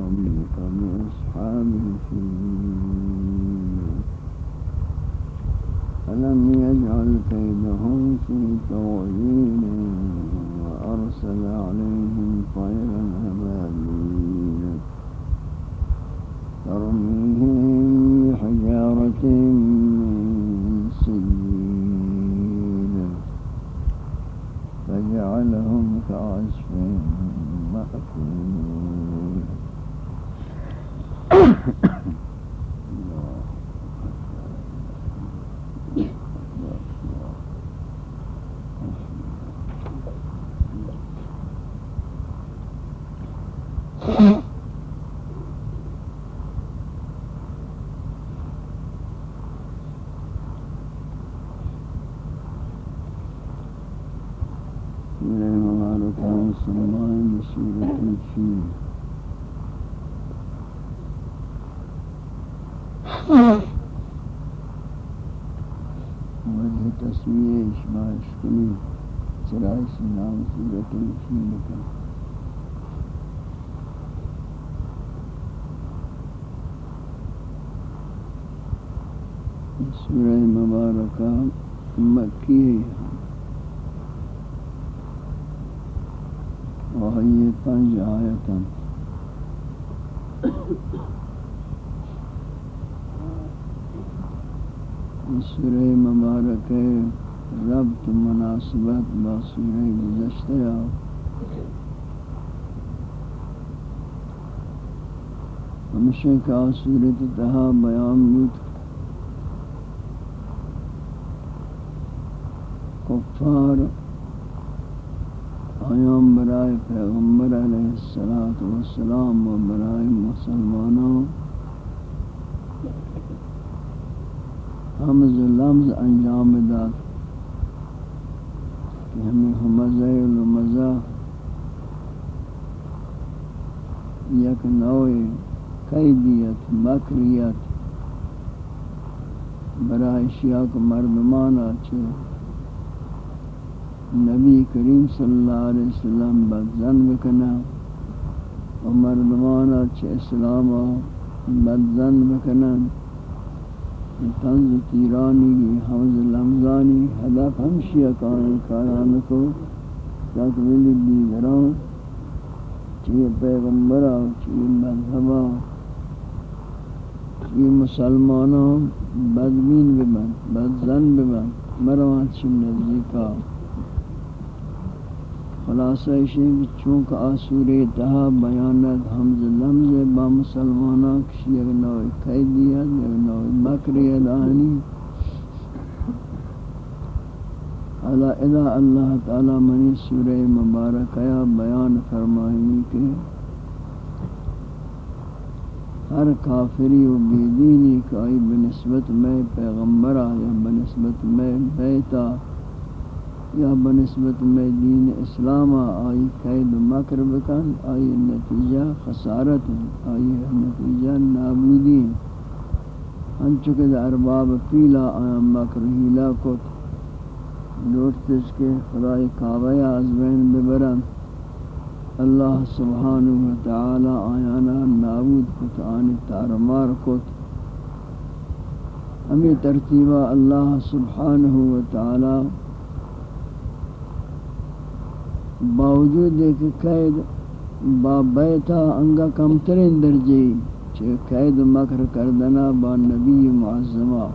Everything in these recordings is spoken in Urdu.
ربك بأصحاب الفيل ألم يجعل كيدهم في تضليل وأرسل عليهم طيرا کنی چرایش نام سورة الفیل کن سورة مبارکہ مکی ہے۔ وهي پنج آیتاً سورہ مبارک ربط مناسبت با سورہ گزشتہ ہمیشہ کا صورت تہا بیان بود کفار آیام برائے پیغمبر علیہ السلام و برائے مسلمانوں حمز لمز انجام داد ہمیں حمزہ المزہ یک نوع قیدیت، مکریت برای اشیاء کو مردمانا چھے نبی کریم صلی اللہ علیہ وسلم بدزن بکنا و مردمانا چھے اسلام بدزن بکنا. تنز تیرانی کی حوض لمزانی ہدف ہمشی اکان کاران کو تکمیل دیگران، چی پیغمبرہ چی مذہبہ چی مسلمانوں بدبین ببن، بدزن ببن مروان چی نزدیکا. خلاصہ شیخ چونکہ آسوری تہا بیانت حمز لمز با مسلمانہ کسی ایک نوع قیدیت ایک نوع مکریت آنی. علا اذا اللہ تعالی منی سورہ مبارکہ بیان فرمائنی کہ ہر کافری و بیدینی کہ بنسبت میں پیغمبرہ یا بنسبت میں بیتا یا بنسبت میں دین اسلام آئی قید مکر بکن، آئی نتیجہ خسارت آئی نتیجہ نابودی انچکہ در ارباب پیلا آیا مکر ہیلا کت۔ لوٹتش کے خدای کعبہ عزبین ببرن۔ اللہ سبحانہ وتعالی آیانا نابود کت، آنی تارمار کت۔ ہمیں ترتیبہ اللہ سبحانہ وتعالی باوجود کہ قید با بیتا انگا کمترین درجی چھ قید مکر کردنا با نبی معظمہ۔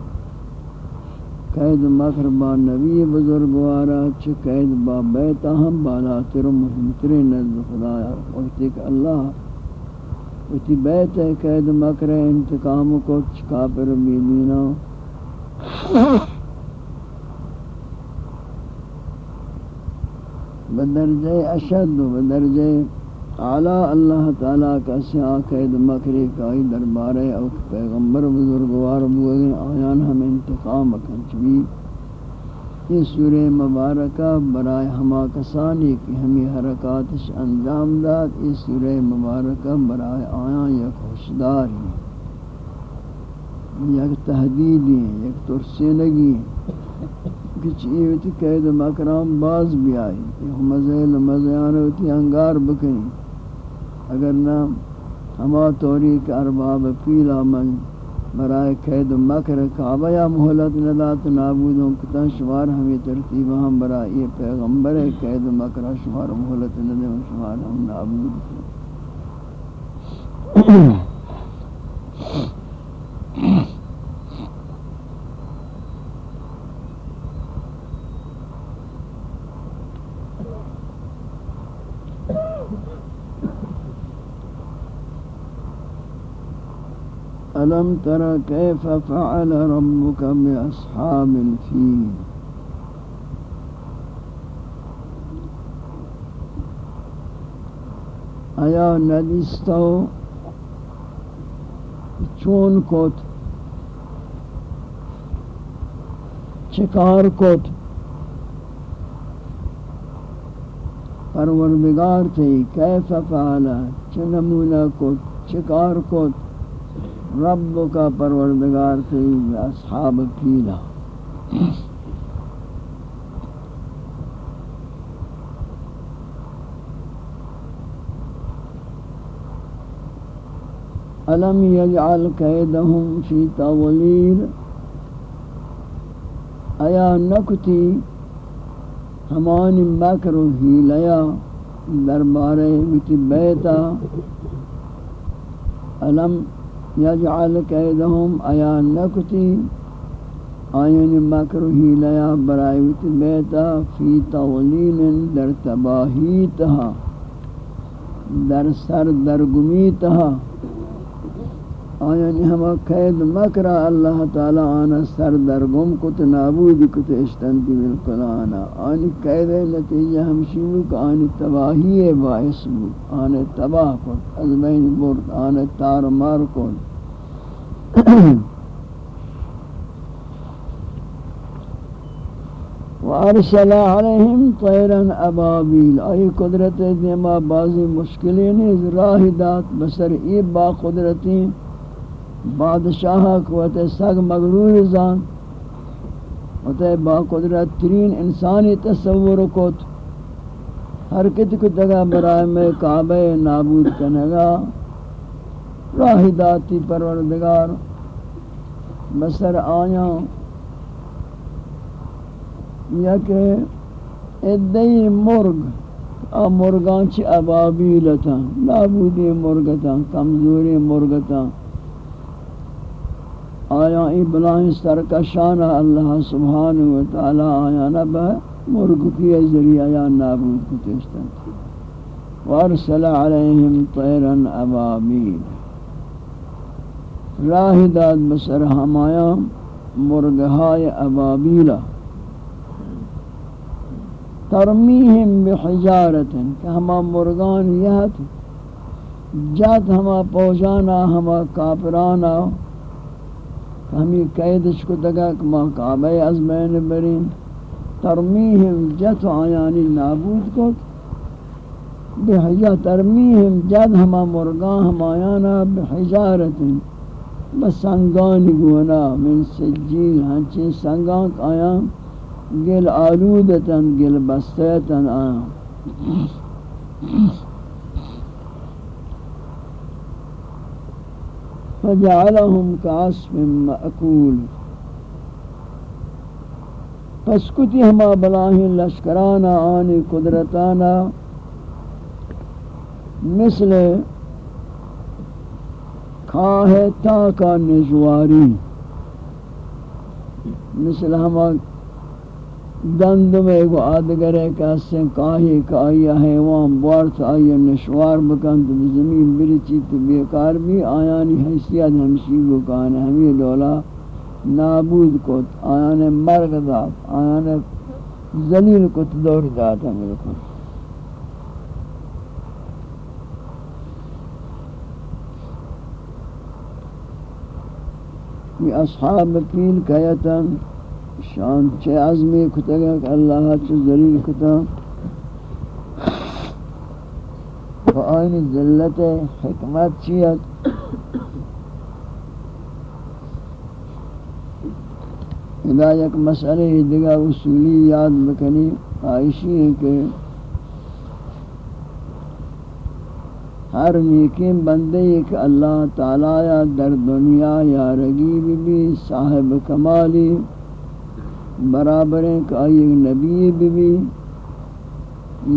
قید مکر با نبی بزرگوارا چھ قید با بیتا ہم بالاتر و مهمترین نزد خدایا وقتی کہ اللہ، وقتی بیت قید مکر انتقام کو چھ کافر بیدینا بدرجہ اشد و بدرجہ اعلی اللہ تعالی کا سیا قید مکری کائی دربارے او پیغمبر بزرگوار بوئے آیان ہم انتقام کنچوی یہ سورہ مبارکہ برائے ہما کسانی کی ہمیں حرکاتش انجام داد۔ یہ سورہ مبارکہ برائے آیان یک خوشدار ہیں، یک تحدیدی ہیں، یک ترسینگی ہیں۔ کچھ ایوتی قید مکرام باز بھی آئی یہ مزیل مزیان ہوتی انگار بکنی۔ اگر نہ، ہما توری کہ ارباب پیلا من برائے قید مکر کعبہ یا محلت ندات نابودوں کتا شمار ہمیں ترتیب ہم برائے یہ پیغمبر قید مکر شمار محلت ندے شمار ہم نابود۔ ألم تر كيف فعل ربك بأصحاب الفيل؟ آیا ندیستو چون کت؟ چکار کت؟ پروردگار تھی کیف فعل؟ چنمونہ کت؟ چکار کت؟ رب کا پروردگار تھی اصحاب پیلا علم یجعل قیدہم فی تولیر؟ ایا نکتی ہمانی مکر و حیلیا دربارے بیتی بیتا؟ علم یجعل قیدہم آیا نکتی، آئین مکروہی لیا برائیوت بیتا، فی تولین در تباہی تہا در سر درگمی تہا آیانی جی ہما قید مکرہ اللہ تعالی آنا سر درگم کت نابود کت اشتنتی بالکل آنا. آنی قید نتیجہ ہمشیو کہ آنی تباہی باعث بود. آنی تباہ کت از بین برد. آنی تار مار کت وارسل علیہم طیرا ابابیل. ای قدرت دیما بعضی مشکلین راہ دات بسر. ای با قدرتیں بادشاہ قوت سگ مغرور زان وتے با قدرت ترین انسانی تصور کوت ہر کت کو دگا برائے میں کعبہ نابود کنگا راہ داتی پروردگار، بسر آیا۔ یا کہ ادئی مرگ، آ مرگان چی ابابیلتا نابودی مرگتا کمزوری مرگتا آیا ای بلائیں سرکشانا اللہ سبحانہ وتعالی آیا نبا مرگ کی ذریعہ یا نابود کو تشتن وارسل علیہم طیرا ابابیل۔ راہ داد بسر ہمایا مرگہائے ابابیلا ترمیہم بحجارت کہ ہما مرگان یہت جات ہما پوجانا ہما کافرانا ہمیں قیدش کو دگا کہ ما کعبہ از بین برین ترمیہم جت آیانی نابود کو بحجا ترمیہم جد ہما مرگان ہم آیانا بحجارت بس سنگان گونا من سجیل ہنچین سنگان آیان گل آلودتن گل بستیتن آیان فجعلهم كعصف مأكول۔ پس کتی ہما بلاہی لشکرانا آنی قدرتانا مثل کھاہ تاکا نجواری۔ مثل ہما دند میں ایک آدگر ہے کہ اس سے کاہی کہ حیوان بارت آیا نشوار بکن تو زمین برچی تو بیکار بھی آیانی حیثیت ہمشی بکان ہمیں دولا نابود کت، آیان مرگ دات آیان ذلیل کت دور داتا میرے کو اصحاب پیل کہتا شان چه عزمی کتگا کہ اللہ چه ذلیل کتا۔ و آئین ذلت حکمت چیت۔ ادا یک مسئلہ دیگا اصولی یاد بکنی۔ آئیشی ہے کہ ہر نیکیم بندے ایک اللہ تعالی یا در دنیا یا رگی بھی صاحب کمالی۔ برابریں کہ آئی نبی بھی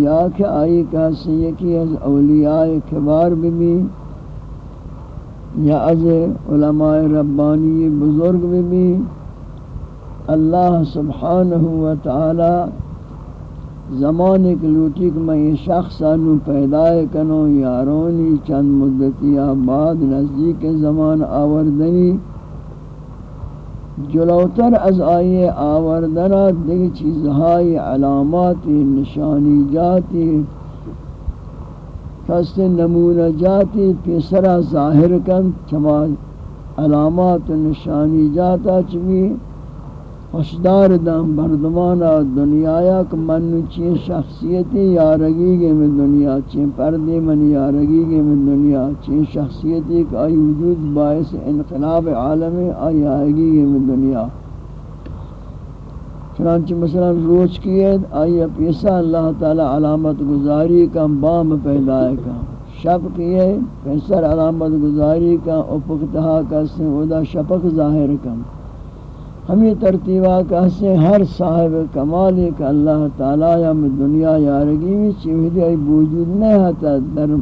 یا کہ آئی کا سیکی از اولیاء کبار بھی یا از علماء ربانی بزرگ بھی اللہ سبحانہ و تعالی زمانے کے لوٹی کہ میں یہ شخص انو پیدا کنو، یارونی چند مدتی آباد نزدیک زمان آوردنی۔ جلوتر از آئیے آوردنا دیکھ چیزهای علاماتی نشانی جاتی کست نمونہ جاتی پیسرہ ظاہر کن چما علامات نشانی جاتا چمی خوشدار دم بردمانا دنیا کہ من چین شخصیتی یارگی گے میں دنیا، چین پردے من یارگی گے میں دنیا، چین شخصیتی کہ آئی وجود باعث انقلاب عالم آئی آئیگی گے میں دنیا۔ چنانچہ مثلا روچ کیے آئی پیسا اللہ تعالی علامت گزاری کا بام پیدا کا شب کیے پیسر علامت گزاری کا اپکتہا کا سن شپک ظاہر کا ہمیں ترتیبہ کہتے ہر صاحب کمال ایک اللہ تعالیٰ یا دنیا یارگی بھی چیوہدی آئی بوجود نہیں ہوتا در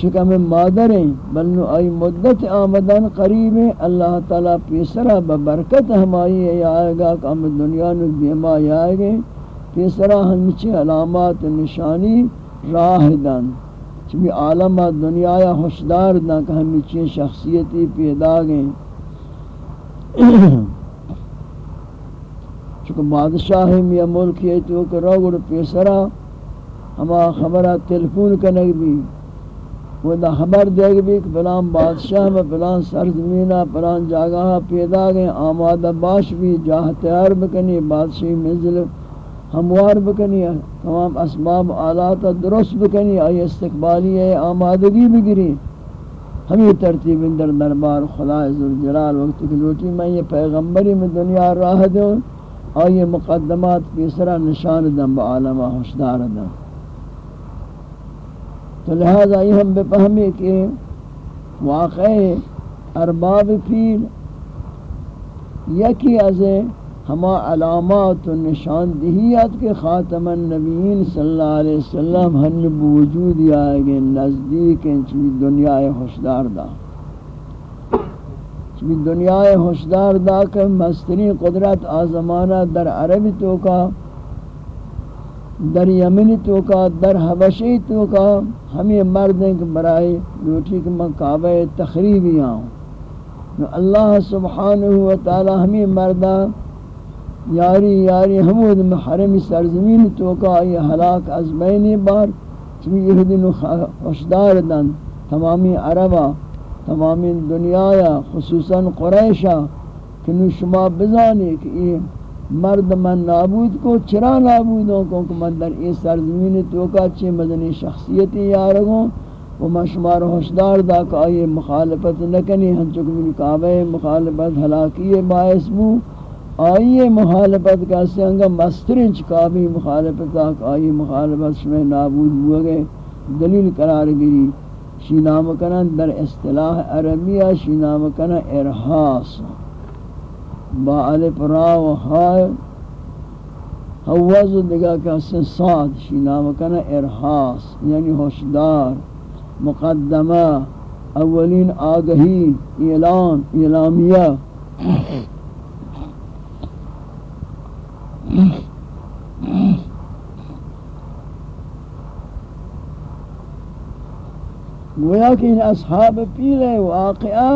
شکم مادر ہیں بلنو آئی مدت آمدن قریب ہیں۔ اللہ تعالیٰ پیسرہ ببرکت ہمائی آئے گا کہ ہم دنیا نک دیما آئے گے پیسرہ ہمچے علامات نشانی راہ دن۔ چمی عالم دنیا یا خوشدار دن کہ ہمچے شخصیتی پیدا گئیں چکہ بادشاہ یا ملک ہے تو کہ روگڑ پیسرا ہما خبرہ تلفون کنگ بھی۔ وہ دا خبر دے بھی کہ پلان بادشاہ میں پلان سرزمینہ پلان جاگاہ پیدا گئے، آمادہ باش بھی، جاہ تیار بکنی، بادشاہی منزل ہموار بکنی، تمام اسباب آلات درست بکنی، آئی استقبالی ہے آمادگی بگری۔ ہمیں ترتیب اندر دربار خدا عزالجلال وقت کی لوٹی میں یہ پیغمبری میں دنیا راہ دوں۔ آئی مقدمات پیسرا نشان دم با عالمہ خوشدار دم۔ تو لہذا یہ ہم بفہمی کہ واقع ارباب پیل یکی از ہما علامات و نشاندہیت کے خاتم النبیین صلی اللہ علیہ وسلم ہن بوجود آئے گے نزدیک انچوی دنیا خوشدار دا چمی دنیا ہوشدار دا کہ مستری قدرت آزمانہ در عربی تو کا در یمنی تو کا در حبشی تو کا ہمیں مردیں کہ برائے لوٹی کہ میں کعبہ تخریبی آؤں اللہ سبحانہ و تعالی ہمیں مردہ یاری یاری حمود محرم سرزمین تو کا یہ حلاک از بینی بار چمی یہ دن خوشدار دن تمامی عربہ تمام دنیا یا خصوصاً قریشہ کہ نو شما بزانی کہ یہ مرد من نابود کو، چرا نابود ہوں کہ من در یہ سرزمین توکا چی مدنی شخصیتی یارگوں و من شما رو حشدار دا کہ آئیے مخالفت نکنی ہنچک من کعبہ مخالفت حلاکی باعث بو. آئیے مخالفت کا سنگا مسترنچ کعبی مخالفت کہ آئیے مخالفت شما نابود بو دلیل قرار گری شی نام کنن در اصطلاح عربیہ شی نام کنن ارحاس. با الف را و ها حوز دیگا کہ صاد شی نام کنن ارحاس یعنی ہوشدار مقدمہ اولین آگہی اعلان اعلامیہ گویا کہ ان اصحاب پیل واقعہ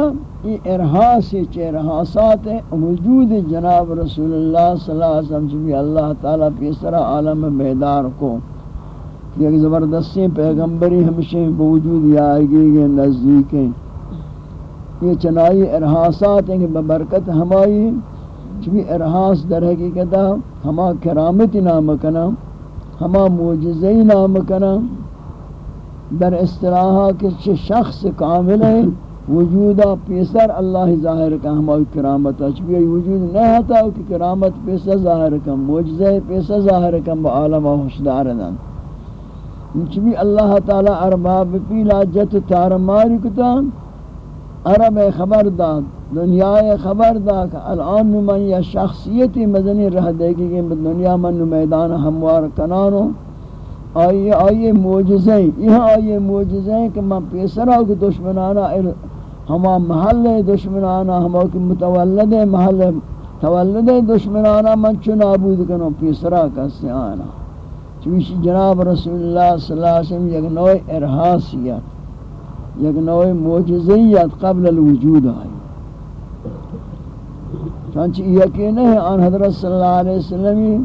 یہ ارحاس چہ ارحاسات وجود جناب رسول اللہ صلی اللہ علیہ وسلم چبی اللہ تعالیٰ پیسرا عالم بیدار کو کہ ایک زبردستی پیغمبری ہمشہ بوجود یا آئیگی گے نزدیک ہیں۔ یہ چنائی ارحاسات ہیں کہ ببرکت ہمائی چبی ارحاس در حقیقتہ ہما کرامت نام کنا، ہما موجزی نام کنا۔ در اصطلاحہ کہ شخص کامل ہے، وجودہ پیسر اللہ ظاہر کا ہماری کرامت اچھی وجود نہیں ہوتا کہ کرامت پیسر ظاہر کا موجزہ پیسر ظاہر کا بعالم و حشدار دن چمی اللہ تعالی ارباب پیلا جت تار ماری عرب خبر داد دنیا خبر دا کہ الان من یا شخصیتی مدنی رہ دے گی کہ دنیا من میدان ہموار کنانو آئیے آئیے موجزیں یہاں آئیے موجزیں کہ من پیسرا کی دشمنانا ہما محل دشمنانا ہما کی متولد محل تولد دشمنانا من چنابود کنو پیسرا کسی آنا چویش جناب رسول اللہ صلی اللہ علیہ وسلم یک نوع ارحاسیت، یک نوع موجزیت قبل الوجود آئی۔ چانچہ یقین ہے آن حضرت صلی اللہ علیہ وسلم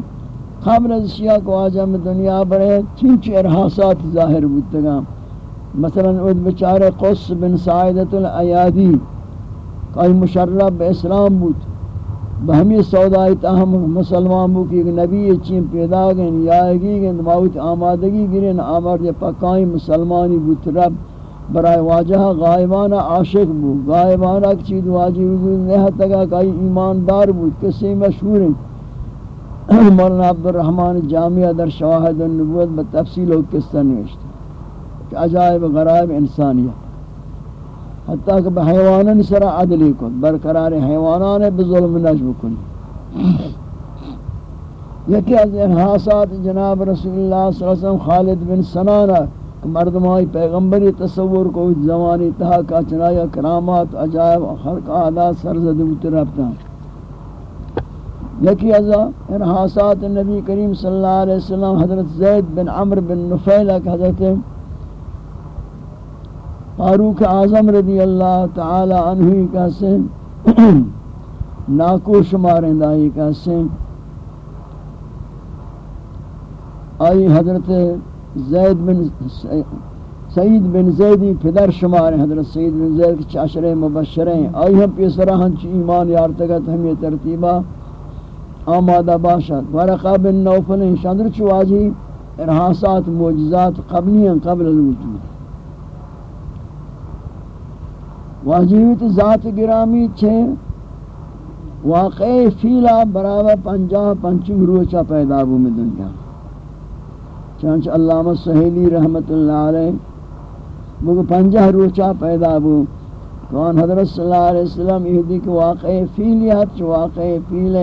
قبل از شیعہ کو آجام دنیا بڑے چنچ ارحاسات ظاہر بودتگا مثلا اود بچار قص بن سعیدت العیادی کئی مشرب اسلام بود۔ بہمی سودائی تاہم مسلمان بو کہ نبی چین پیدا گئن یا گی گئن موت آمادگی گرین آمار جے پکائی مسلمانی بود۔ رب برای واجہ غائبانہ عاشق بو غائبانہ کی واجی وجود نہیں تگا کئی ایماندار بود، کسی مشہور ہیں مولانا عبد الرحمن جامعہ در شواہد النبوت بتفصیل و قصہ نوشتا کہ عجائب غرائب انسانیت حتیٰ کہ بحیوانان سرا عدلی کن، برقرار حیوانان بظلم نجب کن۔ یکی از انحاسات جناب رسول اللہ صلی اللہ علیہ وسلم خالد بن سنانہ مردمائی پیغمبری تصور کو زمانی تہا کا چنایا کرامات، عجائب خلق عادات سرزد اترابتا یکی از انحاسات نبی کریم صلی اللہ علیہ وسلم، حضرت زید بن عمر بن نفیلہ کہ حضرت فاروق اعظم رضی اللہ تعالی عنہ کا سے ناکو شماریں دائی کا سے آئی حضرت زید بن سعید بن زیدی پدر شمار ہیں، حضرت سعید بن زید کے چاشر مبشریں، آئی ہم پیسرہ ہنچ ایمان یارتگت ہم یہ ترتیبہ آمادہ باشد. ورقہ بن نوفل شندر چواجی ارحاسات موجزات قبلی قبل الوجود واجیوت ذات گرامی چھے، واقعی فیلا برابر پنجاہ پنچم روچہ پیدا بو میں دنیا. چانچہ علامہ سہیلی رحمت اللہ علیہ وہ پنجہ روچہ پیدا بو. کون حضرت صلی اللہ علیہ وسلم یہ دی کہ واقعی فیلیت چو واقعی فیل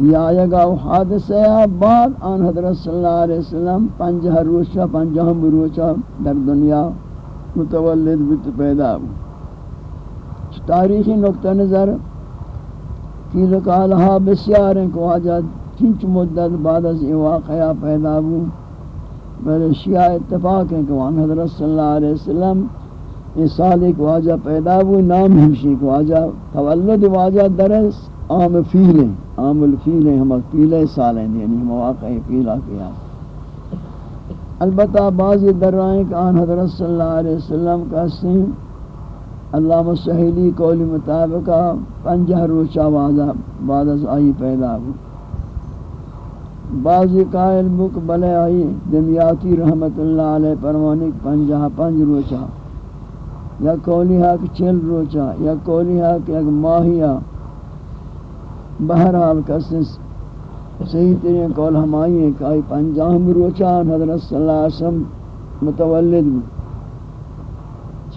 ہے یا یگا حادثہ بعد آن حضرت صلی اللہ علیہ وسلم پنجہ روچہ پنجہ روچہ در دنیا متولد بیت پیدا تاریخی نقطہ نظر کی لکالہا بسیار ہیں کہ واجہ چنچ مدت بعد از یہ واقعہ پیدا ہو۔ بلے شیعہ اتفاق ہیں کہ وہاں حضرت صلی اللہ علیہ وسلم اس سال ایک واجہ پیدا ہو، نام ہمشی کہ واجہ، تولد واجہ درس عام فیل ہیں عام الفیل ہیں ہم فیل سال ہیں یعنی مواقع فیلہ کیا البتہ بعضی در رائیں کہ آن حضرت صلی اللہ علیہ وسلم کا سن علامہ سہیلی قولی مطابق پنجہ روچہ بعد از آئی پیدا ہو بعضی قائل بک بلے آئی، دمیاتی رحمت اللہ علیہ پروانی پنجہ پنج روچہ۔ یا قولی حق چل روچہ، یا قولی حق ایک ماہیہ۔ بہرحال کسس صحیح ترین قول ہم آئی ہیں کہ آئی پنجاہم روچہ حضرت صلی اللہ علیہ وسلم متولد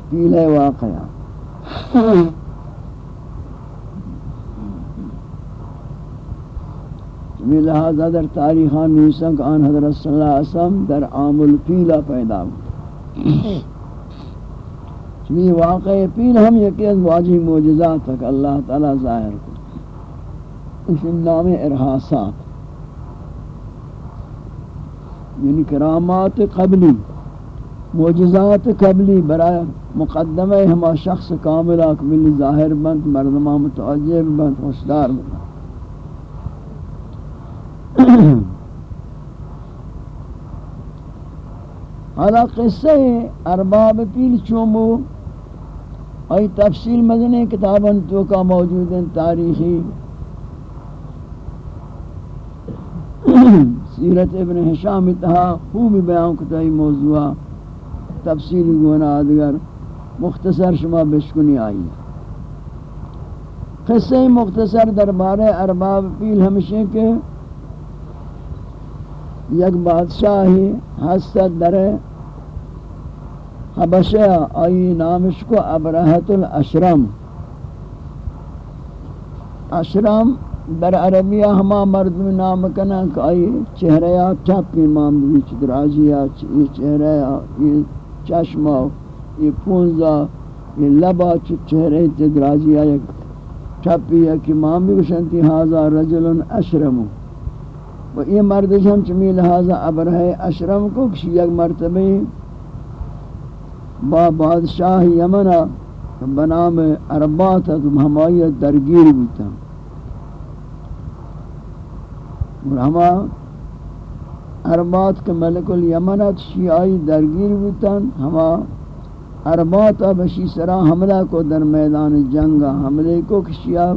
پیلے واقعہ۔ می لہذا در تاریخان نیسان کہ آن حضرت صلی اللہ علیہ وسلم در عام الفیلہ پیدا ہو چمی واقع پیل ہم یکی از واجی موجزات تک اللہ تعالی ظاہر کو اس نام ارحاسات. یعنی کرامات قبلی، معجزات قبلی برای مقدمہ ہما شخص کامل اکمل ظاہر بند مردمہ متعجب بند خوشدار بند. حالا قصہ ارباب پیل چومو ای تفصیل مدنی کتابن تو کا موجود ہیں، تاریخی سیرت ابن حشام اتہا خوب بیان کتائی موضوع تفصیل گونا آدگر مختصر شما بشکنی آئی قصہ مختصر دربار ارباب پیل ہمشہ کے یک بادشاہی حسد در حبشہ آئی نامش کو ابرہت الاشرم۔ اشرم در عربیہ ہما مرد میں نام کنا کہ آئی چہرہ چپ امام بیچ درازیہ یہ چہرہ یہ چشمہ یہ پونزہ یہ لبا چہرہ درازیہ چپی ہے کہ امام بھی کشنتی حاضر رجل اشرم۔ و یہ مرد ہم چمی لہذا ابرہ اشرم کو کسی یک مرتبہ با بادشاہ یمنہ بنام عربات تو ہمایت درگیر بیتا اور ہما عربات کے ملک الیمنت شیعی درگیر بیتن، ہما عربات بشی سرا حملہ کو در میدان جنگا حملے کو کشیا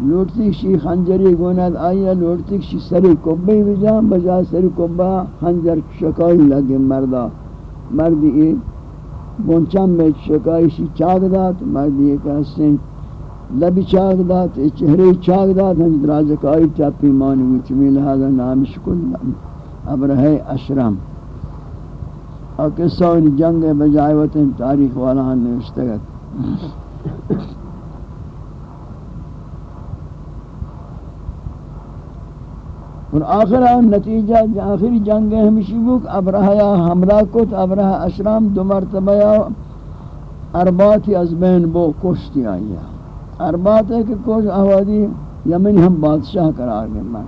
لوٹتی شی خنجری گوند آیا لوٹتی شی سری کبی بجان بجا سری کبا خنجر شکائی لگے مردا مردی ای بونچم میں شکائی شی چاگ دات مردی ای کہستے لبی چاگ دات چہرے چاگ دات ہم درازکائی چاپی مانی ہوئی چمی لہذا نام شکل ابرہ اشرم. اور قصہ جنگ بجائے تاریخ والا نے اشتگت اور آخر نتیجہ آخری جنگ ہمشی بک ابرہ حملہ کت ابرہ اشرام دو مرتبہ ارباتی از بین بو کشتی آئی اربات ہے کہ کچھ آوادی یمن ہم بادشاہ قرار گئے من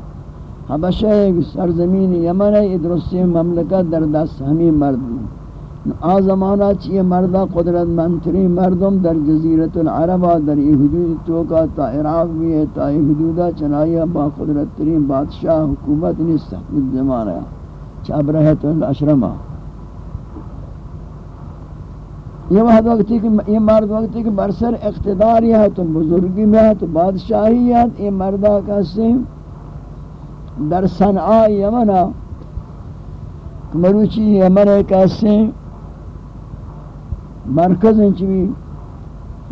حبشہ ایک سرزمین یمن ہے ادرسی مملکت در دست ہمیں مرد آ زمانہ چیئے مردہ قدرت منتری مردم در جزیرت العربہ در ای حدود توکا تا عراق بھی ہے، تا ای حدودہ چنائیہ با قدرت ترین بادشاہ حکومت نیست اس زمانہ چاب الاشرمہ۔ یہ وقت وقتی کہ یہ مرد وقتی کہ برسر اقتداری ہے، تو بزرگی میں ہے، تو بادشاہی ہے۔ یہ مردہ کا سیم در صنعا یمنا مروچی یمن ایک ایسے مرکز انچوی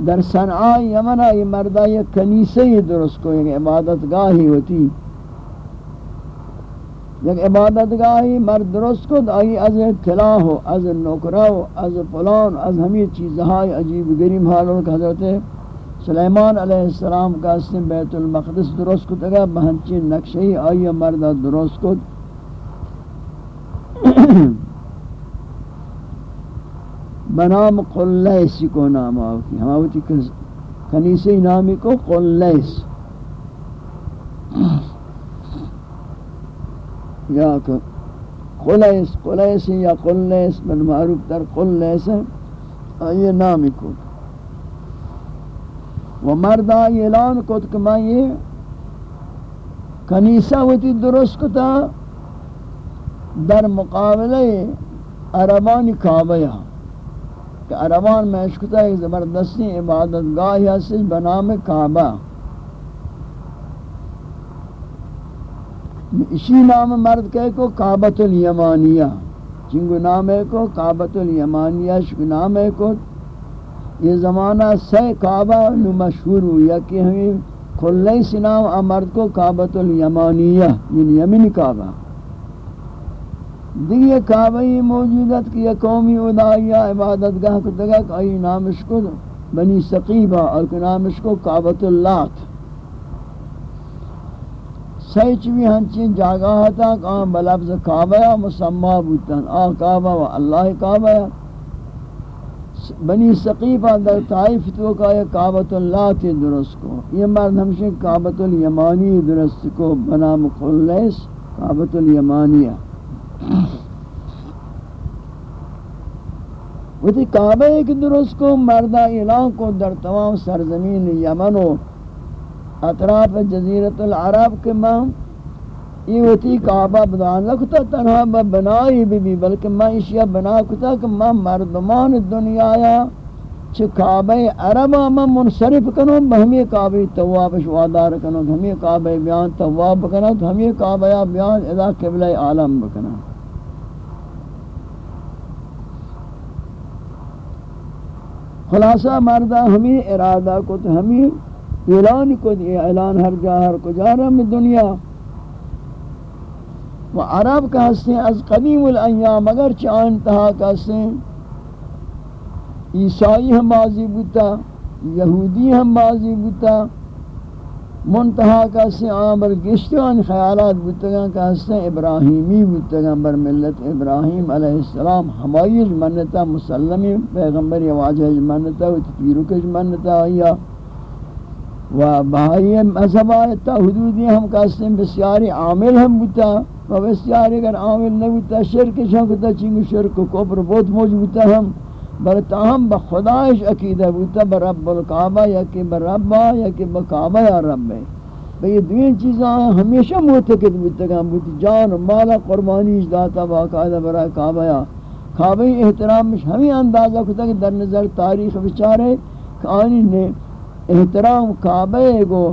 در صنعا یمنا یہ مردہ یہ کنیسے ہی درست کو عبادت گاہی ہوتی۔ یک عبادت گاہی مرد درست کو آئی از اطلاع ہو از نکرہ ہو از فلان از ہمیں چیزہائی عجیب گریم حالوں کہ حضرت سلیمان علیہ السلام کا اسم بیت المقدس درست کو تگا بہنچی نقشہی آئی مردہ درست کو بنام قلیس کو نام آوکی ہم کنیسی نامی کو قلیس۔ یا قلیس قلیس یا قلیس بن معروف در قلیس آئی نامی کو و مردہ اعلان کت کہ میں یہ کنیسہ ہوتی درست کتا، در مقابلہ عربانی کعبہ کہ عربان میں اشکتا ایک زبردستی عبادت گاہ حسن بنام کعبہ۔ اسی نام مرد کہے کو کعبۃ الیمانیہ۔ چنگو نام ہے کو کعبۃ الیمانیہ شکو نام ہے کو یہ زمانہ سے کعبہ نو مشہور ہویا کہ ہمیں کھلے سنام امرد کو کعبۃ الیمانیہ یعنی یمنی کعبہ۔ دیگه کعبہ یہ موجودت کہ یہ قومی ادائیہ عبادت گاہ کو دگا کہ ای نامش کو بنی سقیبہ اور نامش کو کعبۃ اللات۔ سیچ بھی ہنچین جاگہ تا کہ بلفظ کعبہ یا مسمى بوتن آ کعبہ و اللہ کعبہ یا۔ بنی سقیفہ در طائف تو کا یہ کعبۃ اللہ تے درست کو۔ یہ مرد ہمشہ کعبۃ الیمانی درست کو بنام خلیس کعبۃ الیمانیہ وہ تھی کعبہ ایک درست کو، مردہ اعلان کو در تمام سرزمین یمن و اطراف جزیرت العرب کے ماں یہ ہوتی کعبہ بدان لکتا تنہا بنائی بھی بھی، بلکہ میں اشیاء بنا کتا کہ میں مردمان دنیا یا چھ کعبہ عربہ میں منصرف کنوں بہمی کعبہ تواب شوادار کنوں ہمی کعبہ بیان تواب کنوں ہمی کعبہ بیان ادا قبلہ عالم بکنوں خلاصہ مردہ، ہمیں ارادہ کو تو ہمیں اعلان کو یہ اعلان ہر جا، ہر کجا رہا دنیا۔ و عرب کا حسن از قدیم الایام اگر چاہ انتہا کا حسن عیسائی ہم بازی بوتا، یہودی ہم بازی بوتا۔ منتہا کا سے عامر گشتوان خیالات بوتگاں کا سے ابراہیمی بوتگاں بر ملت ابراہیم علیہ السلام ہمائیج منتا مسلمی پیغمبر واجہ منتا و تطویرو کج منتا آیا و بہائی مذہب آیتا حدودی ہم کا سے بسیاری عامل ہم بوتا و بسیاری اگر عامل نہ بوتا شرک شکتا چنگو شرک و کفر بہت موجود ہم بر تاہم بخدایش عقیدہ بوتا بر رب القعبہ یا کہ بر ربا یا کہ بکعبہ یا رب ہے۔ بھئی یہ دوین چیزاں ہمیشہ معتقد بوتا کہ بوتی جان و مالا قربانی اجداتا باقاعدہ برای کعبہ یا کعبہ احترام مش ہمیں اندازہ کتا کہ در نظر تاریخ بچارے کہ آنی نے احترام کعبہ گو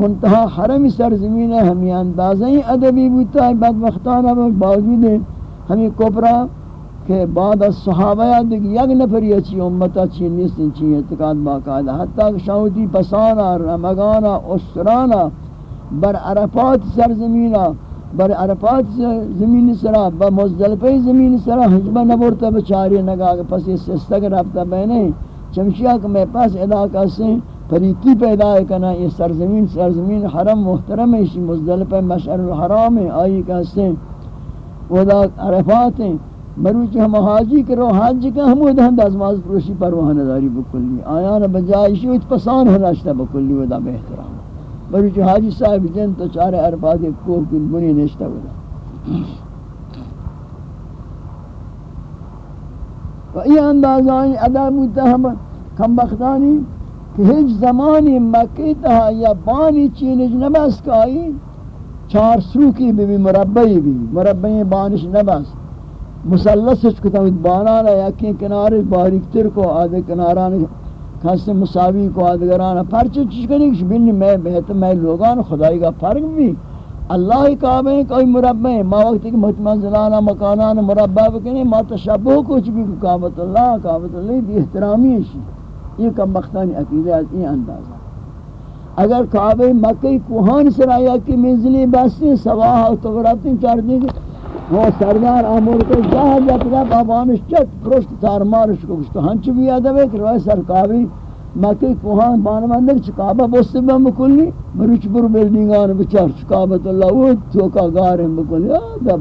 منتہا حرم سرزمین ہے، ہمیں اندازہ ہی ادبی بوتا ہے، بدبختانہ باوجود ہے۔ ہمیں کپرہ کہ بعد از صحابہ دیکھ یک نفری اچھی امتا چی نیستن چی اعتقاد باقاعدہ۔ حتیٰ کہ شاوتی پسانا رمگانا اسرانا بر عرفات سرزمینا بر عرفات زمین سرا، بر مزدلفی زمین سرا حجبہ نبورتا بچاری نگا پس یہ سستک رفتا بینے چمشیہ کہ میں پاس علاقہ سے فریتی پیدا کنا یہ سرزمین سرزمین حرم محترم ہے اسی مزدلفہ مشعر الحرام ہے، آئی کہتے ہیں وہ دا عرفات ہیں۔ مروچ ہم حاجی کرو، حاجی کا ہم ودہن دازماز پروشی پروہن داری بکلی۔ آیان بجائے شویت پسان ہناشتا بکلی ودا بہترام مروچ حاجی صاحب جن تو چارے عرفات کوہ کل بنی نشتا ودا۔ و یہ اندازانی ادا بودتا ہم کم بختانی کہ ہیچ زمانی مکی تہا یا بانی چینج نبس کائی چار سوکی بھی مربعی بھی، مربعی بانش نبس مسلس مسلسش کتا بانانا یکی کنار باریک تر کو، آدھے کناران کھاستے مساوی کو آدھگرانا پرچے چیز کرنے کچھ بلنی میں بہتا میں لوگان خدای کا فرق بھی۔ اللہ کعبہ ہیں، کوئی مربع ہیں۔ ما وقت کہ متمنزلانا مکانانا مربع بکنے، ما تشبہ کچھ بھی کعبت اللہ کعبت اللہ بھی احترامی ہے۔ یہ کم بختانی عقیدہ یہ اندازہ اگر کعبہ مکہ کوہان سرایا کی منزلی بستی سواہ و تغرابتیں چار دیں گے وہ سردار امور کو جہاں جب جب آبانش چت پرشت تارمارش کو گشتو ہنچ بھی ادب ہے کہ روی سرکاوی مکی کوہان بانمندک چکابہ بستی بم بکلی، مروچ بر بلڈنگان بچار چکابت اللہ وہ توکا گارم بکلی۔ آدب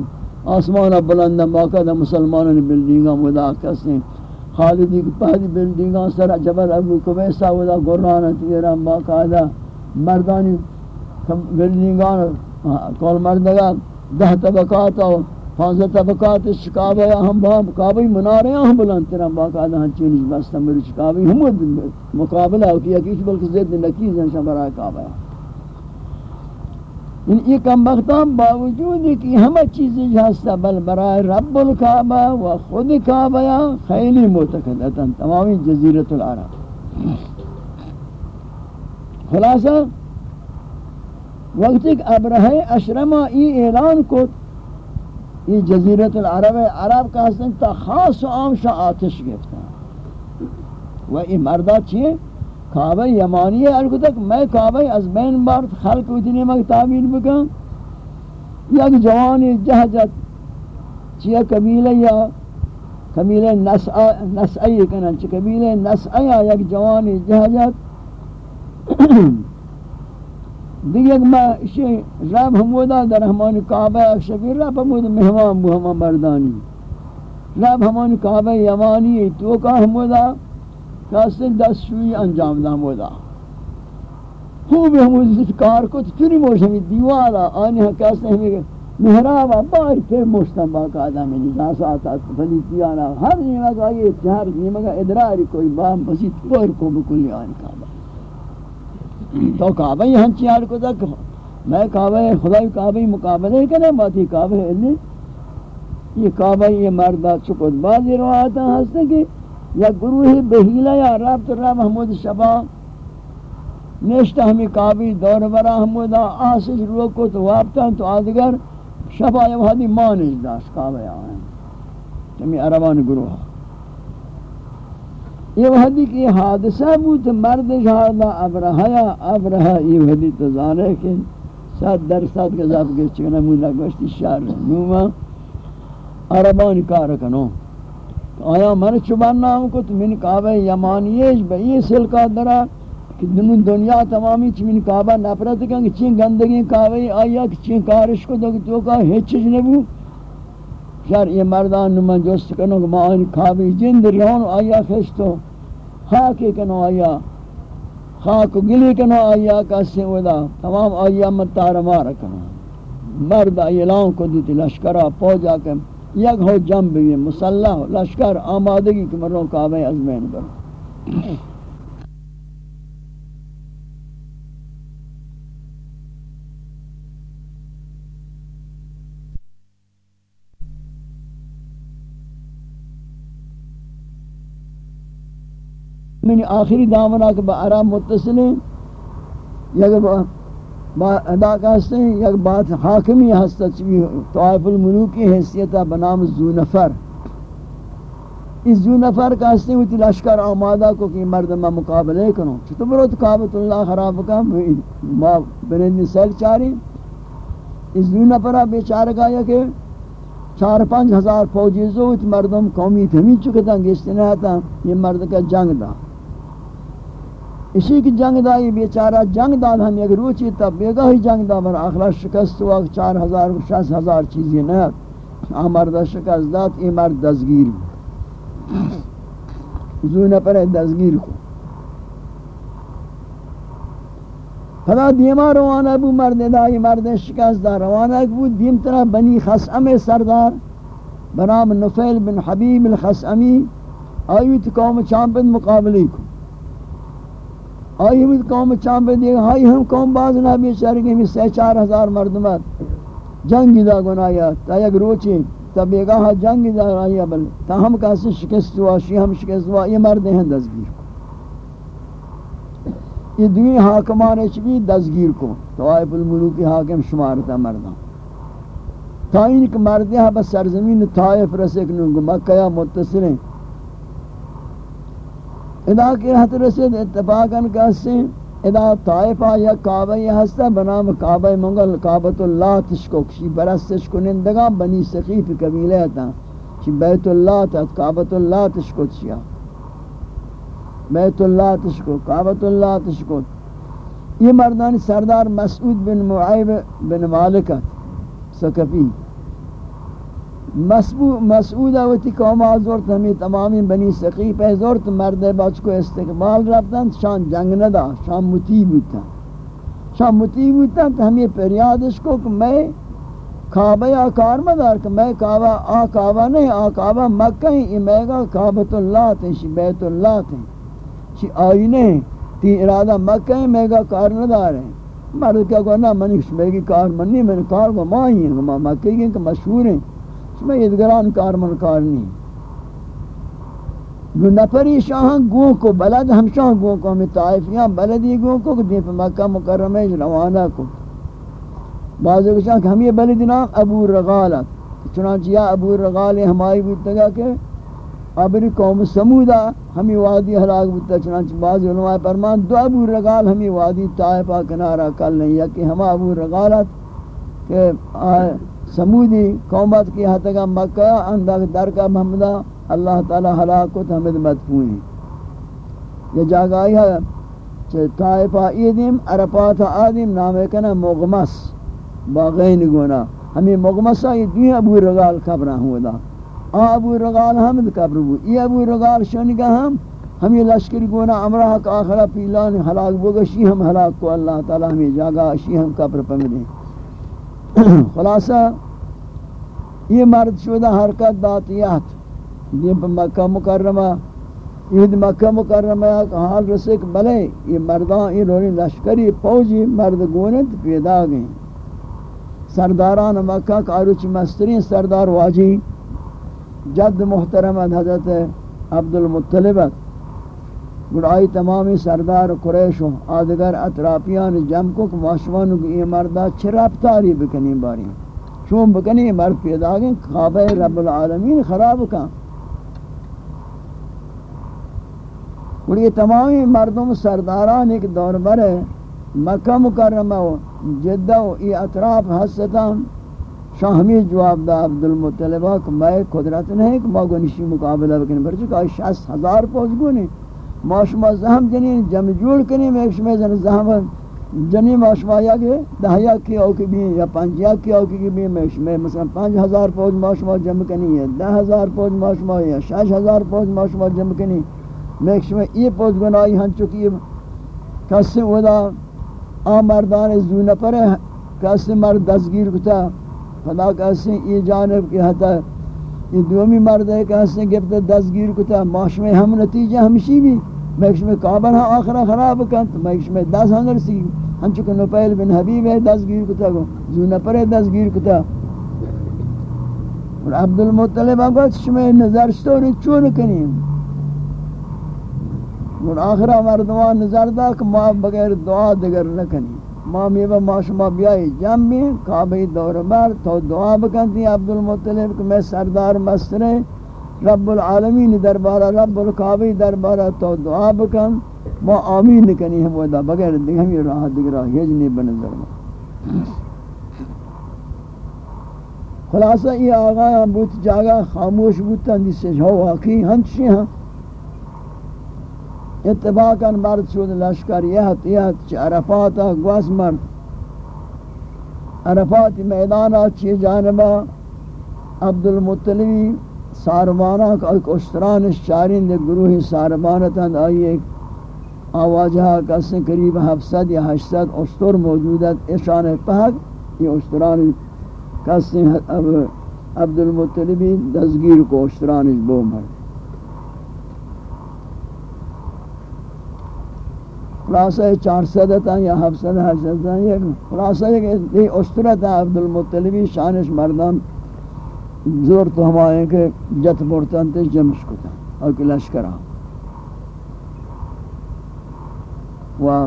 آسمانہ بلندم باقاعدہ مسلمانان بلڈنگان ودا کسیں خالدی کی پہلی بلڈنگان سر جبل ابو کبیسا ودا گرانہ تیران باقاعدہ مردانی بلڈنگان کول مردگان دہ طبقات اور پانزہ طبقات شکابہ ہم بہم کعبی منارے ہم بلند ترم باقاعدہ ہم چینی بستا میری شکابی ہم مقابلہ ہوتی ہے کہ بلکہ زید نکیز ہیں شبرائے کعبہ۔ ان یہ کم بختان باوجود ہے کہ ہمیں چیزیں جہستا بل برائے رب الکعبہ و خود کعبہ یا خیلی متقدتا تمامی جزیرت العرب. خلاصہ وقت ایک ابرہ اشرمہ ای اعلان کو یہ جزیرت العرب، عرب کا حسن تا خاص و عام شاہ آتش گفتا و ای مردہ چیئے؟ کعبہ یمانی ہے ارکو تک میں کعبہ از بین بارت خلق اتنی مگ تعمیر بکا یک جوانی جہجت چیئے قبیلہ یا قبیلہ نسعی کنن، چی قبیلہ نسعی یک جوانی جہجت. دیگر ما اسی رب حمودا در ہمانی کعبہ شبیر رب حمود مہمان بو، ہمان مردانی رب ہمانی کعبہ یمانی، تو کا حمودا کاسے دستشوئی انجام دا حمودا خوب حمود کار کو تیری موشمی دیوالا آنی ہاں کاسے ہمیں محرابا بار پھر موشتن باقا آدم نجاس آتا فلی فلیتیانا ہر نیمہ کا یہ اتحار نیمہ کا ادراری کوئی بام بسیط پور کو بکلی آنی کعبہ تو کعبہ ہی ہنچی آر کو تک میں کعبہ خدای کعبہ مقابلے کرنے باتی کعبہ ہے یہ کعبہ یہ مردہ چکت بازی روایتا ہستے کہ یا گروہ بہیلہ یا رب تو رب حمود شبا نشتا ہمیں کعبی دور برا حمودہ آسش روح کو تو وابتا تو آدگر، شبا یہ وحدی مانش داشت کعبہ آئیں تمہیں عربان گروہ۔ یہ وحدی کی حادثہ بود مرد جہادا ابرہا ابرہا، یہ وحدی تو زانے کہ سات در سات گذاب کے چکنا مولا گوشتی شہر نوما۔ عربانی کارکنو آیا من چبان نام کو تو من کعبہ یمانیش بے یہ سلکہ درہ کہ دنوں دنیا تمامی چی من کعبہ نفرت کہ چین گندگی کعبہ آیا کہ چین کارش کو تو کا ہیچ چیز نبو شر یہ مردان نمان جست کنو کہ ما آئین کعبہ جن دریون آیا خشتو خاکی کنو آیا خاک گلی کنو آیا کسی ودا تمام آیا متار مارا کنو مرد اعلان کو دیتی لشکرہ پوجا کم یک ہو جم بھی مسلح، لشکر، آمادگی کہ مروں کعبہ ازمین کرو من آخری دامنا کہ با عرب متصل ہیں یک با ادا کہتے ہیں یک بات حاکمی ہستا چوی طائف الملوکی حیثیتا بنام زو نفر اس زو نفر کہتے ہیں وہ لشکر آمادہ کو کہ مرد میں مقابلے کروں چھتو برو تو قابط اللہ خراب کا، ما بنید سیل چاری۔ اس زو نفرہ بیچارہ گایا کہ چار پانچ ہزار فوجی زوت مردم قومی تھمی چکتا گشتے نہ تھا یہ مرد کا جنگ دا۔ اسی کی جنگ دائی بیچارہ جنگ داد ہم ایک روچی تب بیگا ہی جنگ دا بر آخرہ شکست ہوا چار ہزار شس ہزار چیزی نیت آمردہ شکست داد ای مرد دزگیر بود. زونہ پر دزگیر کو. پدا دیما روانہ بو مرد دائی مرد شکست دا روانہ بو دیم طرح بنی خسعم سردار بنام نفیل بن حبیب الخسعمی آئیوت قوم چامپن مقابلی کو. آئی ہمیں قوم چاند پہ دیکھا آئی ہم قوم باز نہ بیچارے گئے ہمیں سی چار ہزار مردمت جنگی دا گنایا تا یک روچی تا بیگا ہا جنگی دا آیا بل تا ہم کسی شکست ہوا، شی ہم شکست ہوا، یہ مرد ہیں دزگیر کو یہ دوی حاکمان چبی دزگیر کو، طوائف الملوکی حاکم شمارتا مردان تا این کہ مردی ہا بس سرزمین طائف رسکنوں گو مکہ یا متصلیں ادا کی حت رسید اتفاقاً کہتے ادا طائفہ یا کعبہ یہ ہستا بنام کعبہ منگل، کعبۃ اللہ تشکو، کشی برستش کنندگا بنی سقیف قبیلہ تا، چی بیت اللہ تا، کعبۃ اللہ تشکو چیا۔ بیت اللہ تشکو، کعبۃ اللہ تشکو۔ یہ مردان سردار مسعود بن معیب بن مالکت سکفی مسعود اوتی قوم آزورت ہمیں تمامی بنی سقیف ازورت مرد بچ کو استقبال رفتن شان جنگ ندا شان متی بودتا شان متی بودتا تو ہمیں پریادش کو کہ میں کعبہ یا کار مدار کہ میں کعبہ آ کعبہ نہیں آ کعبہ مکہ ہی امیگا کعبۃ اللہ تے شی بیت اللہ تے شی آئینے تی ارادہ مکہ ہی میگا کار ندار ہے مرد کیا کہنا منی شمیگی کار منی میں کار کو مائی ہیں مکہ ہی کہ مشہور ہیں میں ادگران کار من کار نہیں۔ نفری شاہاں گو کو بلد، ہم شاہاں گو کو ہمیں طائفیاں بلدی گو کو دیپ مکہ مکرمہ روانہ کو۔ بعض کو شاہاں کہ ہم یہ بلد نام ابو رغالت چنانچہ یا ابو رغال ہمائی بودتا کہ ابری قوم سمودا ہمیں وادی حلاق بودتا چنانچہ بعض علماء فرمان، دو ابو رغال ہمیں وادی طائفہ کنارہ کل نہیں یا کہ ہم ابو رغالت کہ سمودی قومت کی حتگا مکہ اندک در کا محمدہ، اللہ تعالی حلاکت حمد مدفونی یہ جاگائی ہے چھے طائفہ ایدیم عرفات آدم نامے کنا مغمس باغین گونا ہمیں مغمسہ یہ دوی ابو رغال قبرہ ہوا دا۔ ابو رغال حمد قبر ہوا یہ ابو رغال شنگا ہم، ہمیں لشکر گونا امرہ کا آخرہ پیلان حلاک بوگا شی ہم حلاک کو اللہ تعالی ہمیں جاگا شی ہم قبر پمدیں خلاصہ یہ مرد شدہ حرکت داتیات یہ مکہ مکرمہ یہ مکہ مکرمہ حال رسک بلے۔ یہ مردان یہ رونی لشکری پوجی مرد گونت پیدا گئیں۔ سرداران مکہ کاروچ مسترین سردار واجی، جد محترمت حضرت عبد المطلبت گڑائی تمامی سردار قریش و آدگر اطرافیان جم کو کہ معاشوانو کی یہ مردہ چھ رفتاری بکنی باری چون بکنی مرد پیدا گئیں خواب رب العالمین خراب کن. اور یہ تمامی مردم سرداران ایک دور بر ہے مکہ مکرمہ و جدہ و یہ اطراف حسطان شاہ ہمیں جواب دا عبدالمطلبہ کہ میں قدرت نہیں کہ ما گونشی مقابلہ بکنی برچہ کہ شاست ہزار پوچھ گونی ما شما زہم جنین، جمع جوڑ کنی میں شما زہم جنی ما شما یا کہ دہیا کی او کی بھی یا پانچیا کی او کی بھی میں مثلا پانچ ہزار پوچھ ماشما جمع کنی ہے، دہ ہزار پوچھ ماشما یا شش ہزار پوچھ ماشما جمع کنی میں یہ پوچھ گنائی ہن چکی کسی ودا آمردان زون پر کسی مرد دستگیر کتا، خدا کسی یہ جانب کی حتا یہ دومی مرد ہے، کسی گفت دستگیر کتا ماش میں ہم نتیجہ ہمشی بھی۔ میکش میں کابر ہاں آخرہ خراب کن، تو میکش میں دس ہنگر سی۔ ہم چکہ نپیل بن حبیب ہے دستگیر کتا گو۔ زون پر ہے دستگیر کتا۔ اور عبد عبدالمطلب آگا چشمہ نظر ستوری چون کنیم۔ اور آخرہ مردمان نظر دا کہ ما بغیر دعا دگر نکنی ما میوہ ما شما بیائی جمعی کعبی دور بر تو دعا بکنتی عبدالمطلب کہ میں سردار مسترے رب العالمین دربارہ رب القعبی دربارہ تو دعا بکن، ما آمین نکنی ہم ودا بغیر دیکھ ہم یہ راہ دگرہ یجنی بنظر میں خلاصہ یہ آغا بوت جاگا خاموش بوتا جس سے جو واقعی ہنچی ہیں. اتباقا مرد شد لشکر یهت یهت چه عرفاتا گوز مرد. عرفات میدانا چی جانبا؟ عبدالمطلبی سارمانا کا ایک اشترانش چارین دے گروہ سارمانتا آئی ایک آواجہ کسی قریب ہفصد یا ہشتد اشتر موجودت اشان پہک یہ اشتران کسی عبدالمطلبی دزگیر کو اشترانش بو مرد خلاصہ چار سدتا یا ہفت سد حسدتا یا خلاصہ یہ اشترتا عبدالمطلبی شانش مردان زور تو ہم آئے کہ جت بورتان تے جمش کتا اور کہ لشکرہ و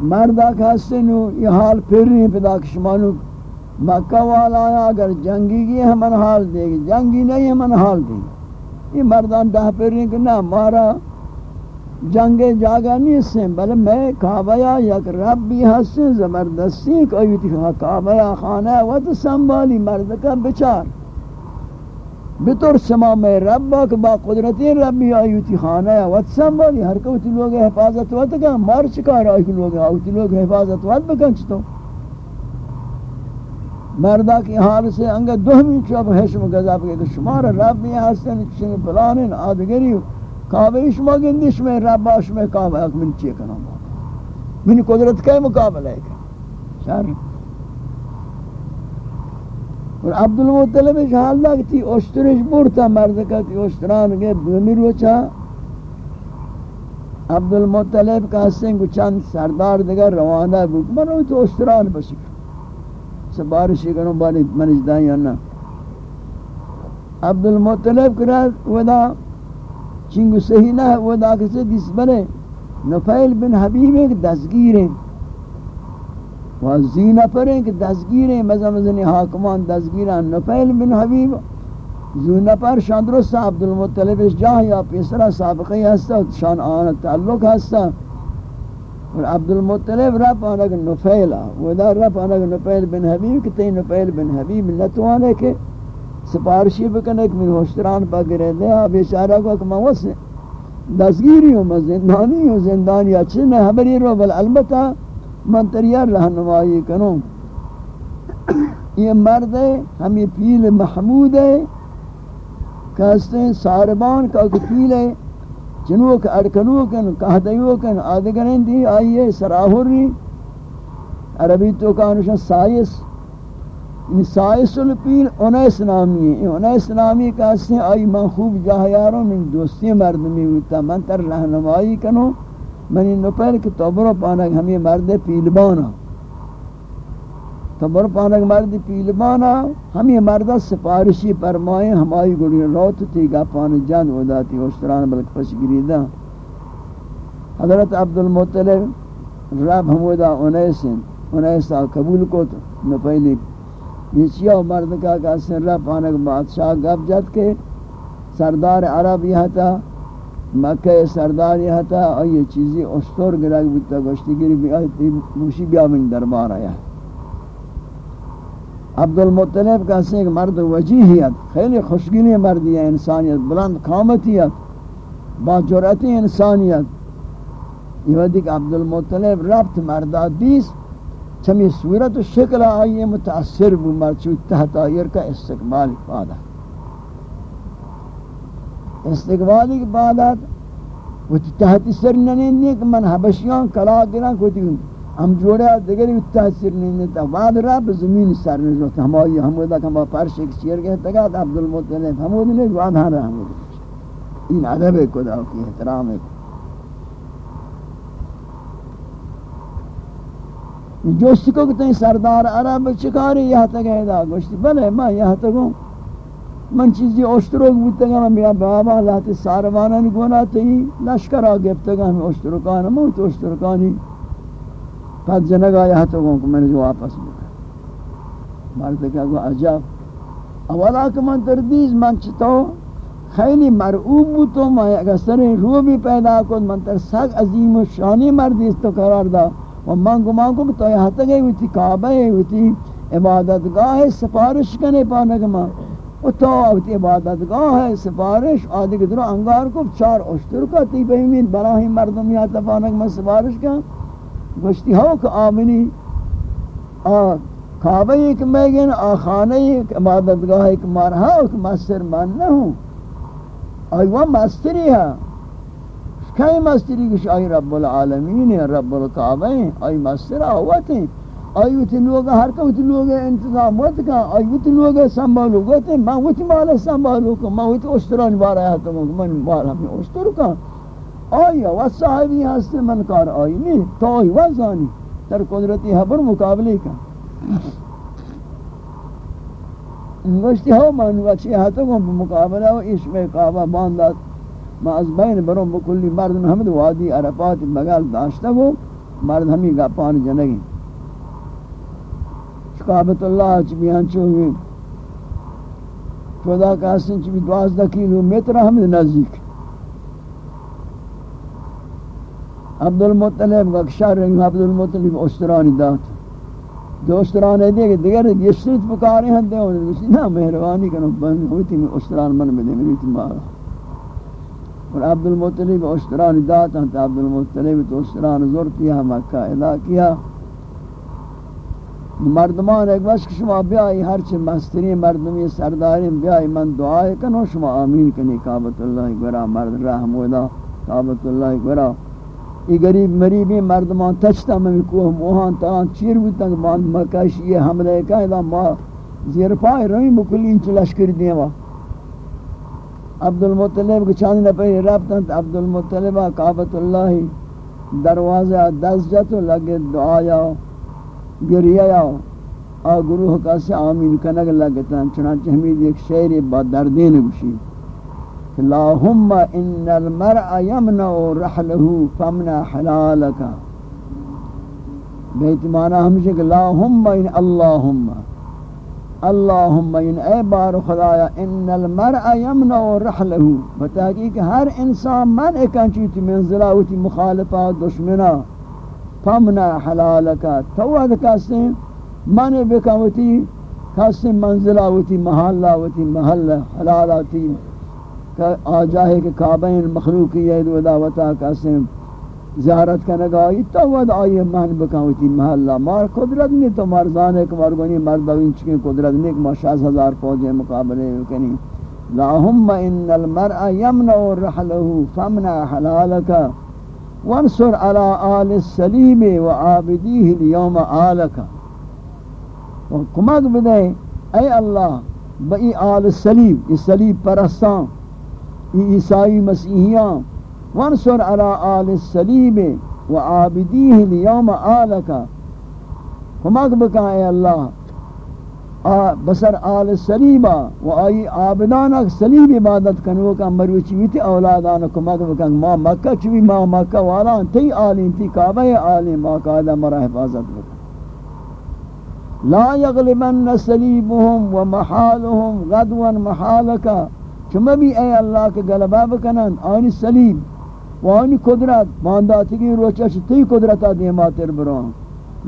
مردہ کہستے نو یہ حال پھر رہی پیدا کشمانو مکہ والا آیا، اگر جنگی کی ہمن حال دے گی۔ جنگی نہیں، ہمن حال دے گی۔ یہ مردان دہ پھر رہی کہ نہ مارا جنگ جاگا نہیں سے بل میں کعبہ یک ربی حسن زبردستی کوئی تھی کعبہ خانہ و تو سنبھالی مرد کا بچار۔ بطور سما میں رب کہ با قدرتی ربی آیوتی خانہ و تو سنبھالی ہر کو کوئی لوگ حفاظت وقت کا مار چکار آئی لوگ آیوتی لوگ حفاظت وقت بکن چتو مردہ کی حال سے انگا دوہمی چوب حشم گذاب کہ شمار رب ربی حسن چنگ پلانن آدگری کعبہ شما گندش میں رب اش میں کعبہ اک من چی کنا من قدرت کا مقابلہ ہے شر اور عبد المطلب حال لگتی اشترش برتا مرد کا کہ اشتران کے بمیر وچا عبد المطلب کا سنگ چند سردار دیگر روانہ بود من تو اشتران بسی سبارشی کنو بانی منج دائیں نا عبد المطلب کرا ودا چنگو صحیح نہ ہے، وہ دا کسی دیس بنے۔ نفیل بن حبیب ایک دستگیر ہیں۔ وہ زینہ پر ہیں کہ دستگیر ہیں۔ مزہ مزنی حاکمان دستگیر ہیں نفیل بن حبیب، زینہ پر شاندرست عبد المطلب اس جاہ یا پیسرا سابقی ہستا شان آنا تعلق ہستا اور عبد المطلب رب آنگ نفیل وہ دا رب آنگ نفیل بن حبیب، کہ تی نفیل بن حبیب نتوانے کہ سپارشی بکنے کہ میں ہوشتران پا گرے دے آ بیچارہ کو کہ میں وس دستگیری ہوں، میں زندانی ہوں، زندانی اچھے میں حبری رو، بل البتہ من تریار رہنمائی کنوں۔ یہ مرد ہے، ہمیں پیل محمود ہے کہستے ہیں ساربان کا پیل ہے، جنوک اڑکنو کن کہدیو دی آئیے سراہوری، عربی تو کانوشن سائس۔ سائس الپیر انیس نامی ہے انیس نامی کا اس نے آئی من خوب جاہیاروں، من دوستی مردمی ہوتا، من تر رہنمائی کنو، منی نپیر کہ تبرو پانک ہمیں مرد پیلبانا۔ تبرو پانک مرد پیلبانا، ہمیں مرد سپارشی پرمائیں، ہمائی گڑی روت تھی گا پان جان وداتی اشتران بلک پس گریدہ حضرت عبدالمطلب رب ہمودا انیس انیس قبول کو تو نپیلی نیچیا مرد کا کہ سر پانک بادشاہ گب جد کے سردار عرب یہ تھا، مکہ سردار یہ تھا اور یہ چیزی استور گرگ بیتا گوشتی گری بھی آئی موشی بیا من دربار آیا۔ عبد المطلب کا سے ایک مرد وجیہیت خیلی خوشگینی مردی ہے انسانیت، بلند قامتیت با جرأت انسانیت۔ یہ ودی کہ عبد المطلب ربط مردہ دیس چمی صورت و شکل آئیے متاثر بو مرچود تحت آئیر کا استقبال پادا استقبال پادا و تحت سر ننیدنی کہ من حبشیان کلا گران کو دیگن ہم جوڑے دیگر بھی تحت سر ننیدتا زمین سر ننیدتا ہمائی حمودہ کما پرش ایک چیر گئے تکا عبدالمطلب حمود نے بعد ہاں رہا حمود این عدب کو دا کی احترام کو جو سکو کہ سردار عرب چکاری یہاں تک ہے دا گوشتی بلے میں یہاں تک ہوں۔ من چیزی اشتروک بودتا گا میں بابا اللہ تی ساروانا نی گونا تی لشکر آگفتا گا ہمیں اشتروکانا موت اشتروکانی پت جنگا یہاں تک ہوں کہ میں نے جو واپس بکا مرد کہا گو عجب۔ اولا کہ من تردیز من چتو خیلی مرعوب بود تو میں اگر سر رو بھی پیدا کن، من تر سگ عظیم و شانی مردیز تو قرار دا۔ و من گمان کو کہ تو یہاں تک ہے ہوتی کعبہ ہے ہوتی عبادتگاہ ہے، سفارش کنے پانک ماں۔ و تو اوتی عبادتگاہ ہے، سفارش۔ آدھے کے درو انگار کو چار اشتر کا تی بہمین براہی مردم یا تفانک میں سفارش کا گوشتی ہو کہ آمنی۔ کعبہ ایک میں گن آ ایک عبادتگاہ ایک مارہا ایک مستر من نہ ہوں۔ آئی وہ مستری ہے۔ کئی مستری کش آئی رب العالمین ہے رب القعبہ ہیں آئی مستر آوات ہیں آئی وتی لوگ ہر کا وتی لوگ انتظام وقت کا آئی وتی لوگ سنبھالو گوتے ہیں میں وتی مالا سنبھالو کا میں وتی اشتران بارا ہے تو من مالا میں اشتر کا آئی و صاحبی ہستے من کار آئی نہیں تو آئی وزانی تر قدرتی حبر مقابلے کا گوشتی ہو من وچی ہاتھوں کو مقابلہ و عشق کعبہ باندات ما از بین برون بکلی مرد حمد وادی عرفات بغل داشتا گو مرد ہمی گا پان جنگی. شکابت اللہ چی بیان چوگی. چودا کاسن چی بی دوازدہ کیلو میتر حمد نزدیک. عبد المطلب کا شہر عبد المطلب اشترانی دات دوستران ہے کہ دیگر یہ شرط پکارے ہیں دے اور نہ مہربانی کرو بند ہوتی میں اشتران من میں بدے میری تمہارا اور عبد المطلب اشتران دات ہیں عبد المطلب تو اشتران زور کیا، مکہ ادا کیا۔ مردمان ایک بس شما بیائی، ہر چھ مستری مردمی سرداری بیائی، من دعائے کنو شما آمین کنی کعبت اللہ گرا مرد رحم ودا کعبت اللہ گرا یہ غریب مریبی مردمان تچتا میں کوہ موہان تان چیر بودتا کہ مان مکش یہ حملے کا ادا ما زیر پائے رہی مکلی انچ لشکر دیوا عبد المطلب کے چاند نپے رابطا عبد المطلب کعبت اللہ دروازہ دس جتو لگے دعایا گریایا آ گروہ کا سے آمین کنگ لگتا چنانچہ ہمیں ایک شعر با دردین گشید اللهم ان المرء يمنع رحله فمنع حلالك بیت معنی ہمشہ کہ اللهم ان اللهم اللهم ان اے بار خدایا ان المرء يمنع رحله بتحقیق ہر انسان من اکن چیتی منزلہ ہوتی مخالفہ دشمنہ فمنع حلالك تو اد کاسے من بکوتی کاسے منزلہ ہوتی محلہ ہوتی محلہ حلالتی آجاہے کہ کعبین مخلوقی ہے دو دعوتا کسیم زیارت کا نگاہی تو ود آئیے مان بکاوتی محلہ مار قدرت نہیں تو مرزانے کے مرگونی مردوین چکے قدرت نہیں کہ شاز ہزار فوجیں مقابلے کنی لاہم ان المرء یمنع رحلہ فمنع حلالک. وانصر على آل السلیم وعابدیه اليوم آلک. وکمک بدے اے اللہ بئی آل السلیم یہ سلیب پرستان عیسائی مسیحیاں وانصر على آل السلیب و عابدیہ لیوم آلکا ہمک بکا اے اللہ بسر آل سلیبا و آئی عابدانا سلیب عبادت کنو کا مروی چویتی اولادانا کمک بکا، ما مکہ چوی، ما مکہ والا تی آلین تی کعبہ آلین ما قائدہ مرا حفاظت بکا. لا یغلبن سلیبهم و محالهم غدوا محالکا شما بھی اے اللہ کے غلبہ بکنن، آنی سلیم و آنی قدرت مانداتی کی روچہ تی قدرتا دیما تر بران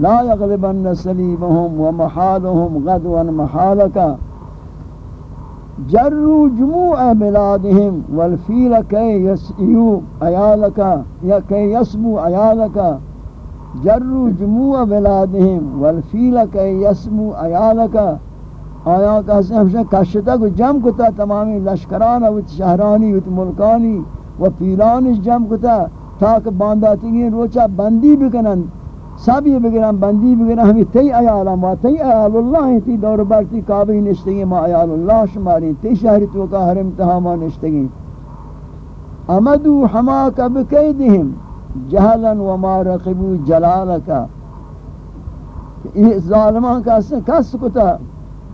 لا يغلبن سليبهم ومحالهم غدوا محالك جروا جموع بلادهم والفيل كي يسئيوا عيالك يا كي يسموا عيالك جروا جموع بلادهم والفيل كي يسموا عيالك آیا کہ ہمشہ کشتا کو جم کتا تمامی لشکران و شہرانی و ملکانی. و پیرانش جم کتا تاک بانداتی گئے روچا بندی بکنن سب یہ بگران بندی بگران ہمیں تی ایالا ما تی ایال اللہ ہیں تی دور برتی کعبی نشتگی. ما ایال اللہ شماری تی شہری تو کا حرم تہاما نشتگی. امدو حماک بکیدہم جہلا وما رقبو جلالکا یہ ظالمان کا کس کتا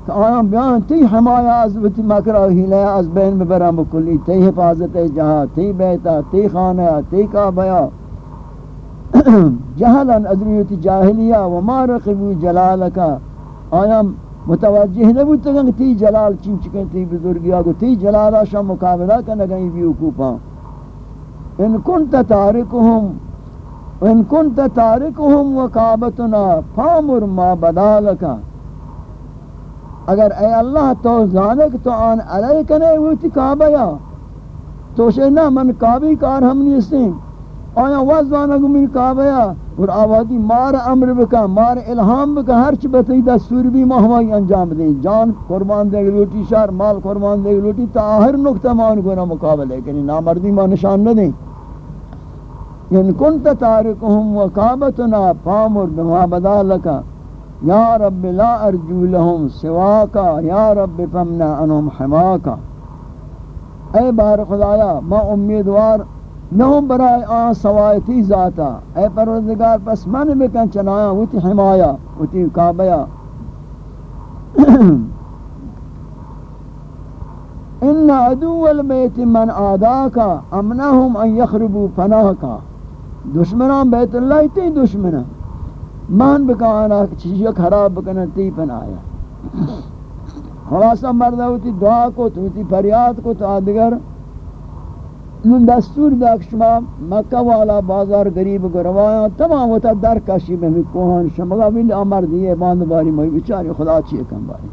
کہ آیا بیان تی حمایا از وتی مکرہ ہیلیا از بین ببرام بکلی تی حفاظت جہاں، تی بیتا تی خانہ، تی کعبیا جہلا ادریت جاہلیہ و ما رقبو جلالکا آیا متوجہ نبو تگنگ تی جلال چین چکن، تی بزرگیا کو تی جلالا شا مقابلہ کنگئی بیو کوپا ان کنت تارکهم ان کنت تارکهم و کعبتنا فامر ما بدالکا۔ اگر اے اللہ تو زانک تو آن علیہ کنے ہوتی کعبہ یا، تو شہنا من کعبی کار ہم نیستیں۔ آیا وزوانا گمین کعبیا اور آوازی مار امر بکا، مار الہام بکا، ہر چی بتی دستور بھی مہمائی انجام دیں۔ جان قربان دے گلوٹی شار مال قربان دے گلوٹی تا آخر نکتہ مان گونا مقابلے کنی یعنی نامردی ما نشان نہ دیں۔ ان کنت تارکهم و کعبتنا فامر بما بدا لکا۔ یا رب لا ارجو لهم سواکا، یا رب فمنا انہم حماکا۔ اے بار خدایا ما امیدوار نہم برای آن سوایتی ذاتا۔ اے پروردگار، پس من بکن چنایا، وتی حمایا، وتی کعبیا۔ ان عدو البیت من آداکا امنہم ان یخربو پناہکا۔ دشمنان بیت اللہ تی دشمنان۔ من بکانا چیزی خراب بکنا تی پنایا خلاصا مردہ ہوتی، دعا کو، تو تی پریاد کو، تو آدگر. نون دستور دا شما مکہ والا بازار غریب گروایا تمام ہوتا در کشی میں کوہن شما ویل امر دیے باند باری میں بیچارے خدا چی کم باری.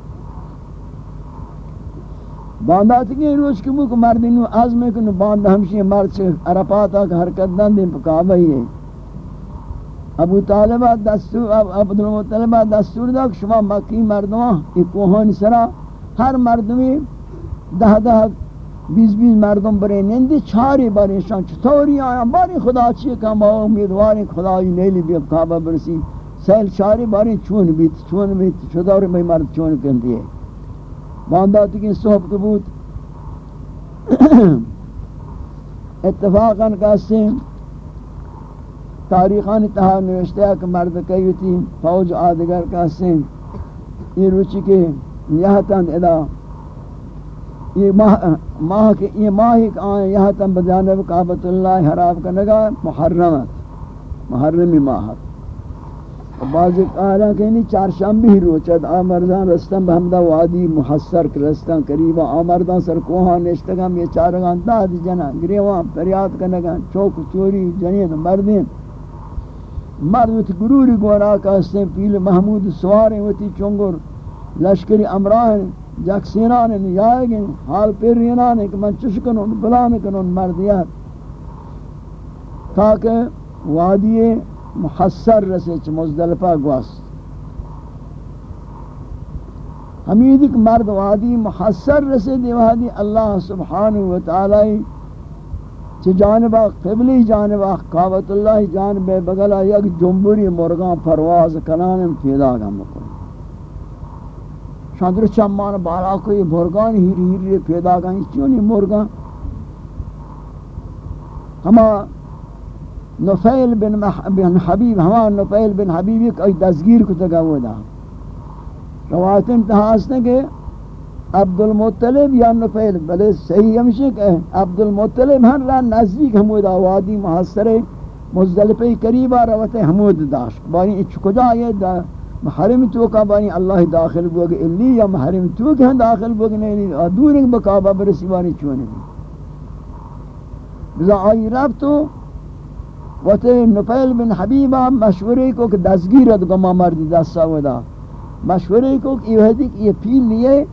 باندات کے روز کے مک مرد نو عزم کن باند ہمشی مرد سے عرفات کا حرکت دن دین پکاوے ہے ابو طالب دستور عبد المطلب دستور دا شما مکی مردوں یہ کوہن سرا ہر مردمی دہ دہ بیس بیس مردم برے نندی، چاری باری چطوری آیا باری خدا چیئے کہ ما امیدواری خدای نیلی بیا کعبہ برسی. سیل چاری باری چون بیت چون بیت، چطوری بھئی مرد چون کندی ہے بانداتی کی صحب کے بود. اتفاقا کہتے ہیں تاریخان اتحا نوشتے ہیں کہ مرد کئی تھی فوج آدگر کہتے ہیں یہ روچی کے یہاں تند ادا۔ یہ ماہ کے، یہ ماہ ایک آئے یہاں تم بجانب کعبت اللہ حراب کا نگا محرمت محرمی ماہ بعض قائلہ کہ نہیں چارشنبی روچد آمردان رستن بہمدہ وادی محصر رستن قریبا آمردان سر کوہاں نشتگم یہ چارگان داد جنا گریوان پریاد کنگان چوک چوری جنین مردین۔ مرد گروری گورا کا ہستیں پیل محمود سواریں وتی چونگر، لشکری امراہن، جکسینان نیائگن حال پیرینان کہ من چشکنون بلان کنون مردیات تاکہ وادی محصر رسے چھ مزدلفہ گواست۔ حمید ایک مرد وادی محصر رسے دی وادی اللہ سبحانہ وتعالی چھ جانبہ قبلی جانبہ قابط اللہ جانبہ بگلا یک جنبوری مرگان پرواز کنان پیدا گا مکن چندر چمان بالا کوئی مرگان ہیری ہیری پیدا گئیں کیوں نہیں مرگان ہما نفیل بن, بن حبیب ہما نفیل بن حبیب ایک ای دزگیر کو تگا وہ دا روایت انتہا ہستے کہ عبد المطلب یا نفیل، بلے صحیح ہمشہ کہ عبد المطلب ہر ہاں رہا نزدیک ہمود آوادی محصر مزدلفی قریبا روت حمود داشت۔ باری اچھ کجا یہ دا محرم تو کا بانی اللہ داخل بوگ الی یا محرم تو کہ داخل بوگ نہیں دور ایک بکابہ برسی بانی چونے۔ بھی بزا آئی رب تو وتے نفیل بن حبیبہ مشورے کو کہ دستگیرت گما مرد دستا ودا مشورے کو کہ یہ پیل لیے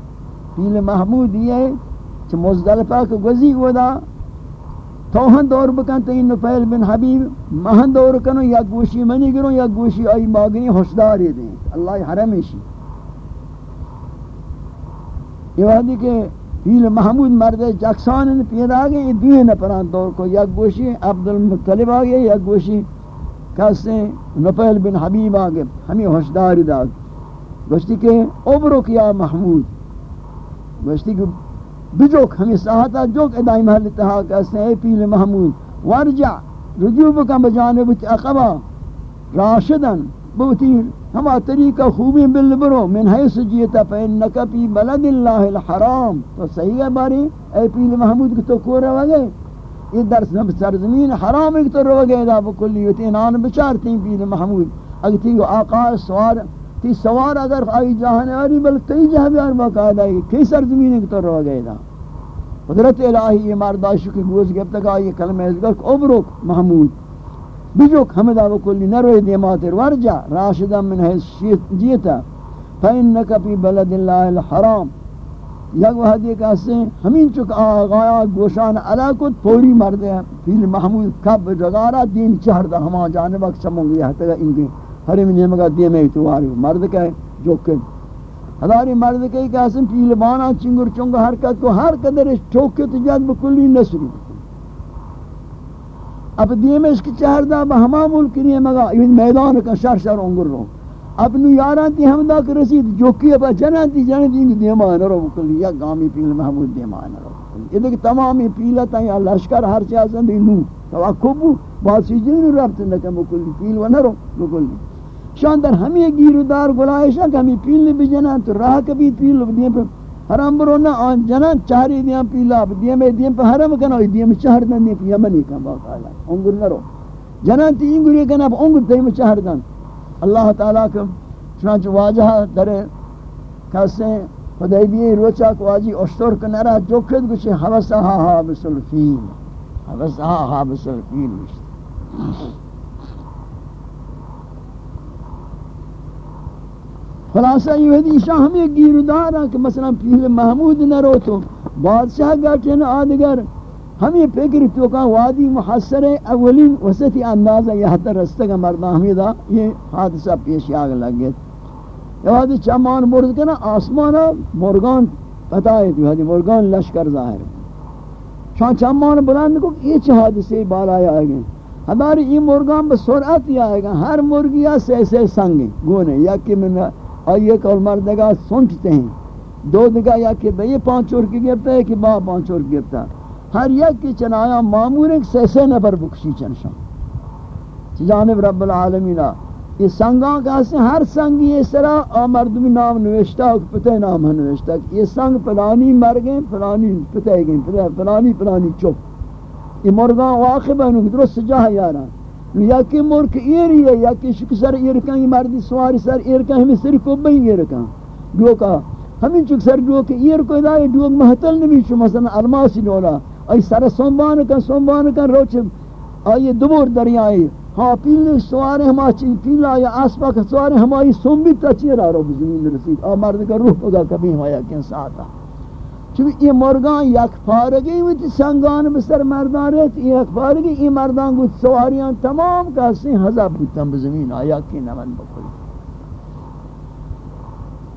پیل محمود یہ چھ مزدلفہ کو گزی ودا توہن دور بکن تین نفیل بن حبیب، مہن دور کنو، یا گوشی منی گرو، یا گوشی آئی ماغنی ہوشداری دیں اللہ حرمیشی یہ وحدی کہ پیل محمود مرد جکسان پیدا آگئے یہ دوئے نپران دور کو، یا گوشی عبدالمطلب آگئے، یا گوشی کہتے نفیل بن حبیب آگئے، ہمیں ہوشداری دا گوشتی کہ عبرک یا محمود۔ گوشتی کہ بجوک ہمیں ساہتا جوک ادائی محل اتحاق کہتے ہیں اے پیل محمود ورجع رجوع بکن بجانب اقبا راشدن بوتیر ہما طریقہ خوبی بل برو من حیث جیتا فإنکا پی بلد اللہ الحرام تو صحیح ہے باری اے پیل محمود کی تو کو رو گئے یہ درس نب سرزمین حرام ایک تو رو گئے دا بکلی ویتی نان بچارتی پیل محمود اگر تی آقا سوار تی سوار اگر آئی جہانے آری بل تی جہاں بیار باقاعدہ ہے کئی سرزمین ایک تو رو گئے دا۔ قدرت الہی یہ مرداشو کی گوز گفت تک آئی کلمہ ازگر کہ عبرک محمود۔ بجوک حمد آبا کلی نروی دیمات ورجع راشدا من حیث جیتا۔ فإنکا پی بلد اللہ الحرام۔ یک وحدی کہتے ہیں ہمین چک آغایا گوشان علاقت پوری مرد ہے۔ پیل محمود کب جگارا دین چہر دا ہما جانبک چموں گیا ہے انگی حرم نیمگا دیمے اتواری مرد کہے، جو کہ ہداری مرد کہی کہتے ہیں پیل بانا چنگر چنگا حرکت کو ہر قدر چوکے تجاد بکلی نسری اب دیمش کی چہر دا با ہما ملک نہیں مگا یہ میدان کا شر شر انگر رو۔ اب نو یاران تی ہم دا رسید جو کی اب جنان تی جنان تی دیمان رو بکلی، یا گامی پیل محمود دیمان رو یہ دیکھ تمامی پیلتا یا لشکر ہر چیزن دی نو توقب باسی جن ربط نکم بکلی پیل و نرو بکلی۔ شان در ہمی گیرو دار گلائشا کہ ہمی پیل بجنان تو راہ کبھی پیل دیم پر حرام برو نہ آن جنان چہری دیاں پیلا دیم دیم پہ حرم کنا دیم چہر دن دیم یمنی کن باقا اللہ انگر نرو جنان تی انگری کنا پر انگر دیم چہر دن اللہ تعالیٰ کا چنانچہ واجہ در کسے خدیبی روچا کو آجی اشتر کنرہ جو کد کچھ حوثا ہا ہا بسل فیل حوثا ہا خلاصہ یہ ہے شاہ ہمیں گیر دارا کہ مثلا پیل محمود نہ رو تو بادشاہ گاٹن آدگر ہمیں فکر تو کا وادی محصر اولین وسطی اندازہ یہ حتی رستہ کا مردہ حمیدہ یہ حادثہ پیش آگ لگ گئے۔ یہ وادی چمان مرد کے نا آسمان مرگان پتہ ہے تو وادی مرگان لشکر ظاہر۔ چان چمان بلند کو یہ چھ حادثے بالا آئے گئے۔ ہماری یہ مرگان بسرعت ہی آئے گا ہر مرگیا سے سے سنگ گونے یا کہ من اور آئیے کول مردگا سنٹتے ہیں۔ دو دگا یا کہ بھئی پانچ اور کی گرتا ہے کہ با پانچ اور گرتا۔ ہر یک کی چنایا معمول ایک سیسے نفر بکشی چنشان جانب رب العالمین یہ سنگاں کا سے ہر سنگی اس طرح آمردمی نام نوشتا ہے پتہ نام ہے نوشتا یہ سنگ پلانی مر گئے پلانی پتہ گئے پلانی پلانی چپ یہ مرگاں واقع ہے درست جاہ یاران۔ یا کہ مرک ایری ہے یا کہ شک سر ایرکاں مردی سواری سر ایرکاں ہمیں سر کو بہی ایرکاں ڈوکا ہمیں چک سر ڈوک ایر کو ادائی ڈوک محتل نبی چو مثلا علماسی نولا. ای سر سنبان کن سنبان کن، روچ آئی دبور دریائی ہاں پیل سوارے ہما چی، پیل آیا آسپا کا سوارے ہمائی سنبی تا چیرا رو بزمین رسید آ، مرد کا روح پگا کبھی ہمایا کن ساتا چونکہ یہ مرگان یک پارگی ہوئی سنگان بسر مردان رہت یک پارگی یہ مردان گوت سواریاں تمام کسی حضاب بودتاں بزمین، آیا کی نمن بکلی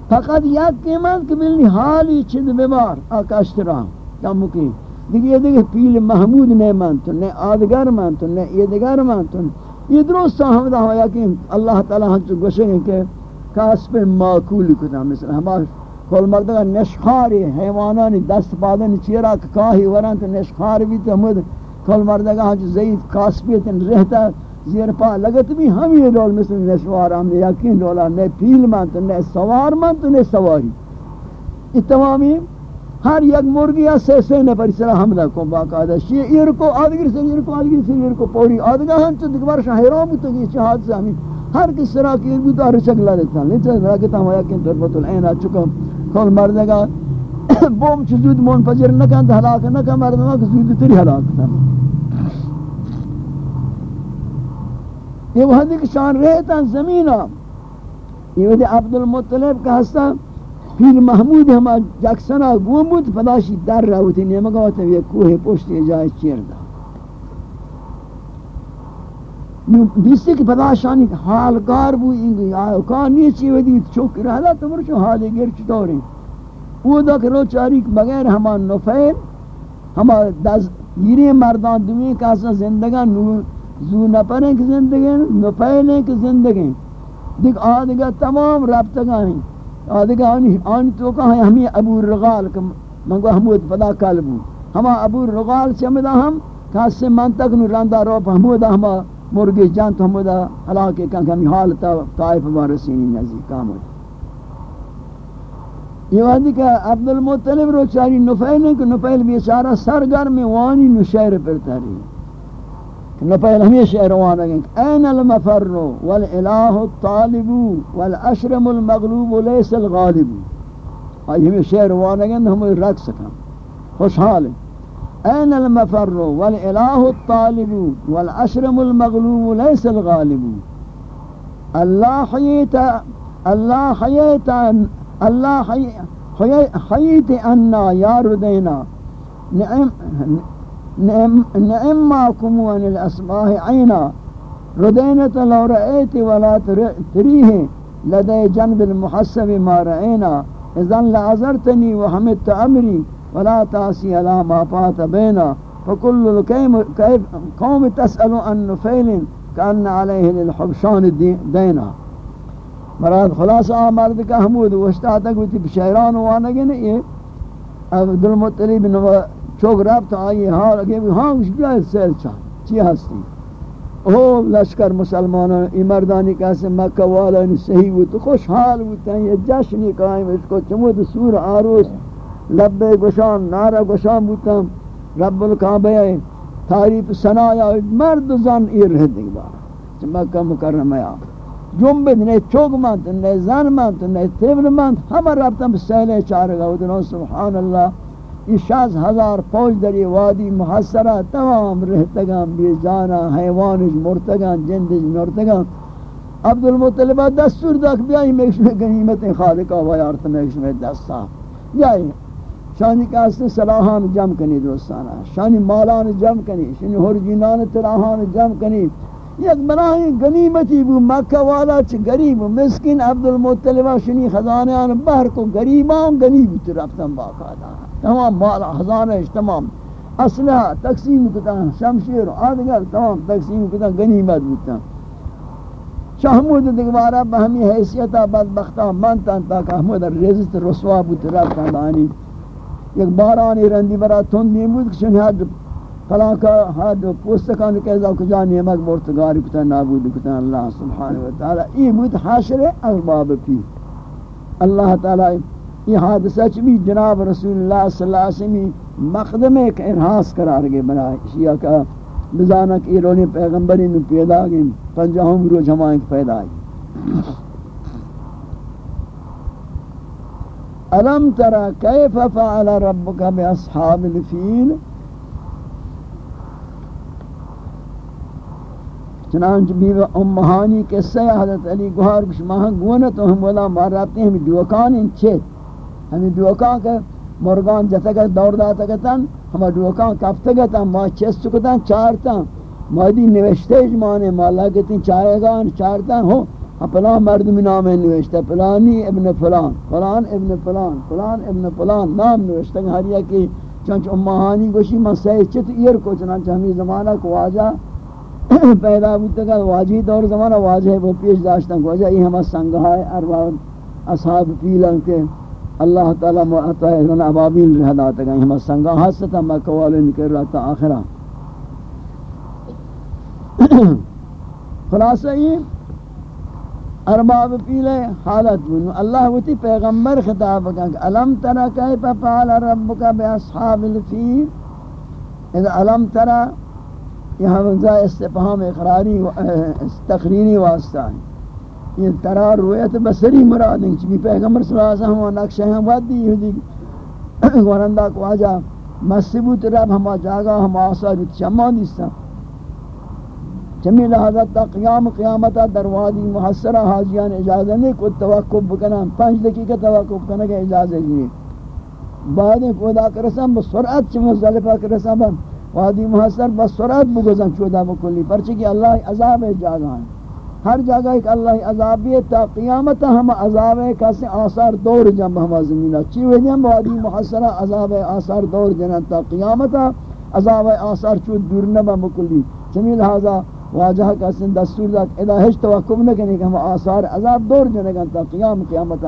فقط یک قیمت کہ ملنی حالی چند بیمار آکاشت رہا کم مکی دیکھ یہ دیکھ پیل محمود نے مانتن نے آدگر مانتن نے یہ دگر مانتن یہ درست حمدہ ہوا کہ اللہ تعالی ہم چو گوشیں کہ کاسب معقول کتا مثل ہمارے کل مردگا نشخاری، حیوانانی دست پادن چیرا کاہی ورن تو نشخار بھی تو مد. کل مردگا ہنچ ضعیف کاسبیت رہتا، زیر پا لگت بھی ہم یہ رول مثل نشوار ہم نے یقین رولا، نہ پیل من تو نہ سوار من تو نہ سواری. یہ تمامی ہر یک مرگی یا سے سے نے پر حملہ کو باقاعدہ شی ایر کو آدگر سے ایر کو آدگر سے ایر کو پوری آدگا ہن تو دکبار شاہرام تو یہ شہاد سے ہمیں ہر کس طرح کی ایر بھی تو ہر شکل لیتا لیکن راکتا ہوا یقین تربت العین آ چکا کل مردگا بوم چھ زود منفجر نکن تو ہلاک نکن مردگا کہ زود تری ہلاک تھا یہ وحدی کہ شان رہتا زمینہ یہ وحدی عبدالمطلب کا حصہ پیر محمود ہما جکسنا گوم بود، پداشی در رہوتی نیمگا ہوتا یہ کوہ پوشتی جائے چیر دا بیستی کہ پداشانی حالگار بو انگو آئو کان نیچی ودی چوک رہلا تو مرچو حالی گر چطوری۔ وہ دا کہ رو چاری بغیر ہما نفیر ہما دز گیری مردان دوی کاسا زندگان زو نپریں کہ زندگان نفیلیں کہ زندگان دیکھ آدھگا تمام رابطگاں ہیں۔ آدھگا آنی تو کہا ہے ہمیں ابو الرغال منگو حمود پدا کلبو ہما ابو الرغال سے ہمیں ہم کاس سے منطق نو راندہ رو پا حمودہ ہما مرگی جان تو حمودہ علاقے کہاں کہ ہمیں حال طائف بارسینی نزی کامل یہ وادی کہ عبدالمطلب رو چاری نفیل ہے کہ نفیل بیچارہ سرگر وانی نشیر پر تاری نفیل ہمیشہ روانا گئیں این المفر والالہ الطالب والاشرم المغلوب لیس الغالب۔ آئی ہمیشہ روانا گئیں ہم رکھ سکا خوشحال ہیں۔ أين المفر والإله الطالب والأشرم المغلوب ليس الغالب؟ الله حييت الله حييت الله حييت أنا يا ردينا نعم نعم نعم معكم عن الأسماء عينا. ردينا لو رأيت ولا تريه لدي جنب المحسب ما رأينا. إذا لعذرتني وحمدت أمري. ولا تاسی علا ما فات بینا فکل قوم تسأل عن نفیل کان علیہ للحبشان دینا مراد خلاص مرد کا حمود وشتا تک وأنا گے نا یہ عبد المطلب نو چوک رابط آئی حال اگے ہاں اس بیا سیل چاہ چی ہستی أو لشکر مسلمانوں ای مردانی کیسے مکہ والا صحیح وہ تو خوشحال ہوتا ہے یہ جشنی قائم اس کو چمود سور آروس لبے گشان نارا گشان بوتا رب القعبہ تعریف سنایا مرد زن ایر رہ دیکھ بارا مکہ مکرمہ آب جنبت نہیں چوک مانت نہیں زن مانت نہیں تیبل مانت ہمیں رابطہ بسیلے چارگا ودنو سبحان اللہ۔ یہ شاز ہزار پوچ در یہ وادی محسرہ تمام رہتگان بی جانا، حیوانش مرتگان، جندش مرتگان۔ عبد عبدالمطلبہ دستور داک بیائی میکشم گنیمت خالقہ ویارت میکشم دستا جائی شانی کاستے صلاحان جم کنی دوستانا، شانی مالان جم کنی، شانی ہرجینان تراحان جم کنی۔ یک بنائی غنیمتی بو، مکہ والا چھ غریب، مسکین عبد المطلب شنی خزانے ان بہر کو غریبان غنیب تو رفتن باقاعدہ تمام مال خزانہ تمام اسلحہ تقسیم کتا، شمشیر، آدگر، تمام تقسیم کتا، غنیمت بوتا۔ شاہمود دیگوارا بہمی حیثیتا بدبختہ منتا تاکہ حمود رزت رسوا بوت، رفتن دانی یک بارانی رندی برا تندی بود کشن حد فلاں کا حد پوستکان کہتا کجا نیمک مرتگاری کتا نابود کتا اللہ سبحانہ وتعالی ای بود حاشر اغباب پی. اللہ تعالی یہ حادثہ چبی جناب رسول اللہ صلی اللہ علیہ وسلم مقدم ایک ارحاس قرار گئے بنائے شیعہ کا بزانک ایرونی پیغمبری نو پیدا گئے پنجہم روز ہمائیں پیدا آئی الم ترى كيف فعل ربك باصحاب الفيل؟ چنانچہ بیوہ امہانی قصہ حضرت علی گوھار کچھ ماہ گونا تو ہم ولا ماراتے ہیں ہمیں دوکان ان چیت ہمیں دوکان کے مرگان جتا گا دور داتا گتن ہمیں دوکان کفتا گتا ما چیس چکتا چارتا مادی نوشتے جمانے مالا کہتے چارے گا چارتا ہو۔ ہاں، پلان مردمی نام نوشتا پلانی ابن فلان فلان ابن فلان فلان ابن فلان، نام نوشتا ہر یکی چنچ امہانی گوشی من سہی چت ایر کو، چنانچہ ہمیں زمانہ کو آجا پیدا ہوتا کہ واجی دور زمانہ واجہ وہ پیش داشتا کہ واجہ یہ ہمیں سنگھا ہے، ارواح اصحاب پیلن کے اللہ تعالی معطا ہے، انہوں ابابیل رہ داتا کہ ہمیں سنگھا حستا میں قوالے نکر رہا تا آخرہ۔ خلاصہ یہ ارباب پیلے حالت بنو۔ اللہ وتی پیغمبر خطاب کہ الم ترى كيف فعل ربك باصحاب الفيل اذا الم ترى یہ حمزہ استفہام اقراری و تقریری واسطہ ہے۔ یہ ترار رویت بسری مراد ہیں چبی پیغمبر صلی اللہ علیہ وسلم نقشہ ہیں وادی یہودی گورندہ کو آجا مسیبوت رب ہما جاگا ہما آسا روت شمان دیستا۔ چمی لہذا تا قیام قیامتا در وادی محسرہ حاجیان اجازہ نہیں کو توقف بکنا پانچ دقیقہ توقف کرنے کے اجازہ نہیں بعد ایک ودا کرسان بسرعت چمی ظلفہ کرسان وادی محسر بسرعت بگزن چودہ بکلی پرچہ کہ اللہ عذاب اجازہ ہیں ہر جگہ ایک اللہ عذابی تا قیامت ہم عذاب ہے کسی آثار دور جنب ہم زمینہ چی ہوئی ہم وادی محسرہ عذاب آثار دور جنب تا قیامت عذاب آثار چود دور نبا مکلی چمی لہذا واجہ کسی دستور دات ادا ہش توقف نہ کرنے کہ ہم آثار عذاب دور جنب تا قیام قیامت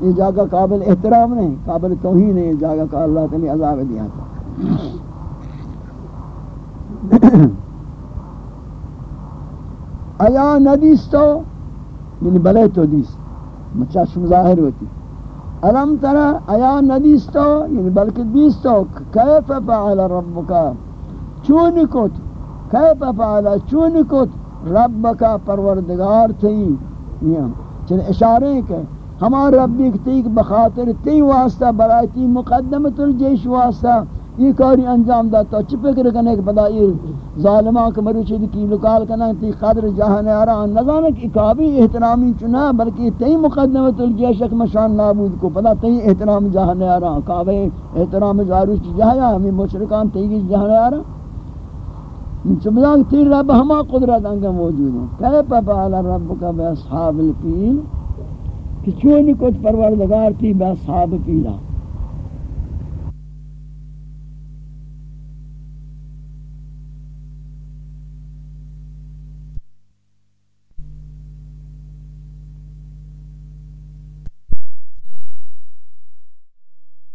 یہ جگہ قابل احترام نہیں قابل توہین نہیں جگہ کا اللہ تعالی عذاب دیا تھا ایا ندیستو یعنی بلے تو دیست. مچاشم ظاہر ہوتی. علم ترى آیا ندیستو یعنی بلکہ دیستو کیف فعل ربکا چون کت؟ کیف فعل؟ چون کت ربکا پروردگار تھی. چن اشارے کہ ہمارا ربی تیک بخاطر تی واسطہ برای تی مقدمت الجیش واسطہ. یہ کاری انجام داتا چی فکر کرنے کہ پدا یہ ظالمان کے مروچی کی لکال کرنا تی قدر جہاں آران نظانا کہ اکابی احترامی چنا، بلکہ تی مقدمت الجیشک مشان نابود کو. پدا تی احترام جہاں آران کعبے احترام زاروچ جہاں ہمیں مشرکان تی گی آران چبزان تیر رب ہما قدرت انگا موجود ہیں۔ کہے پاپا علی رب کا بے اصحاب الفیل کہ چونی کچھ پروردگار تی بے اصحاب پیلا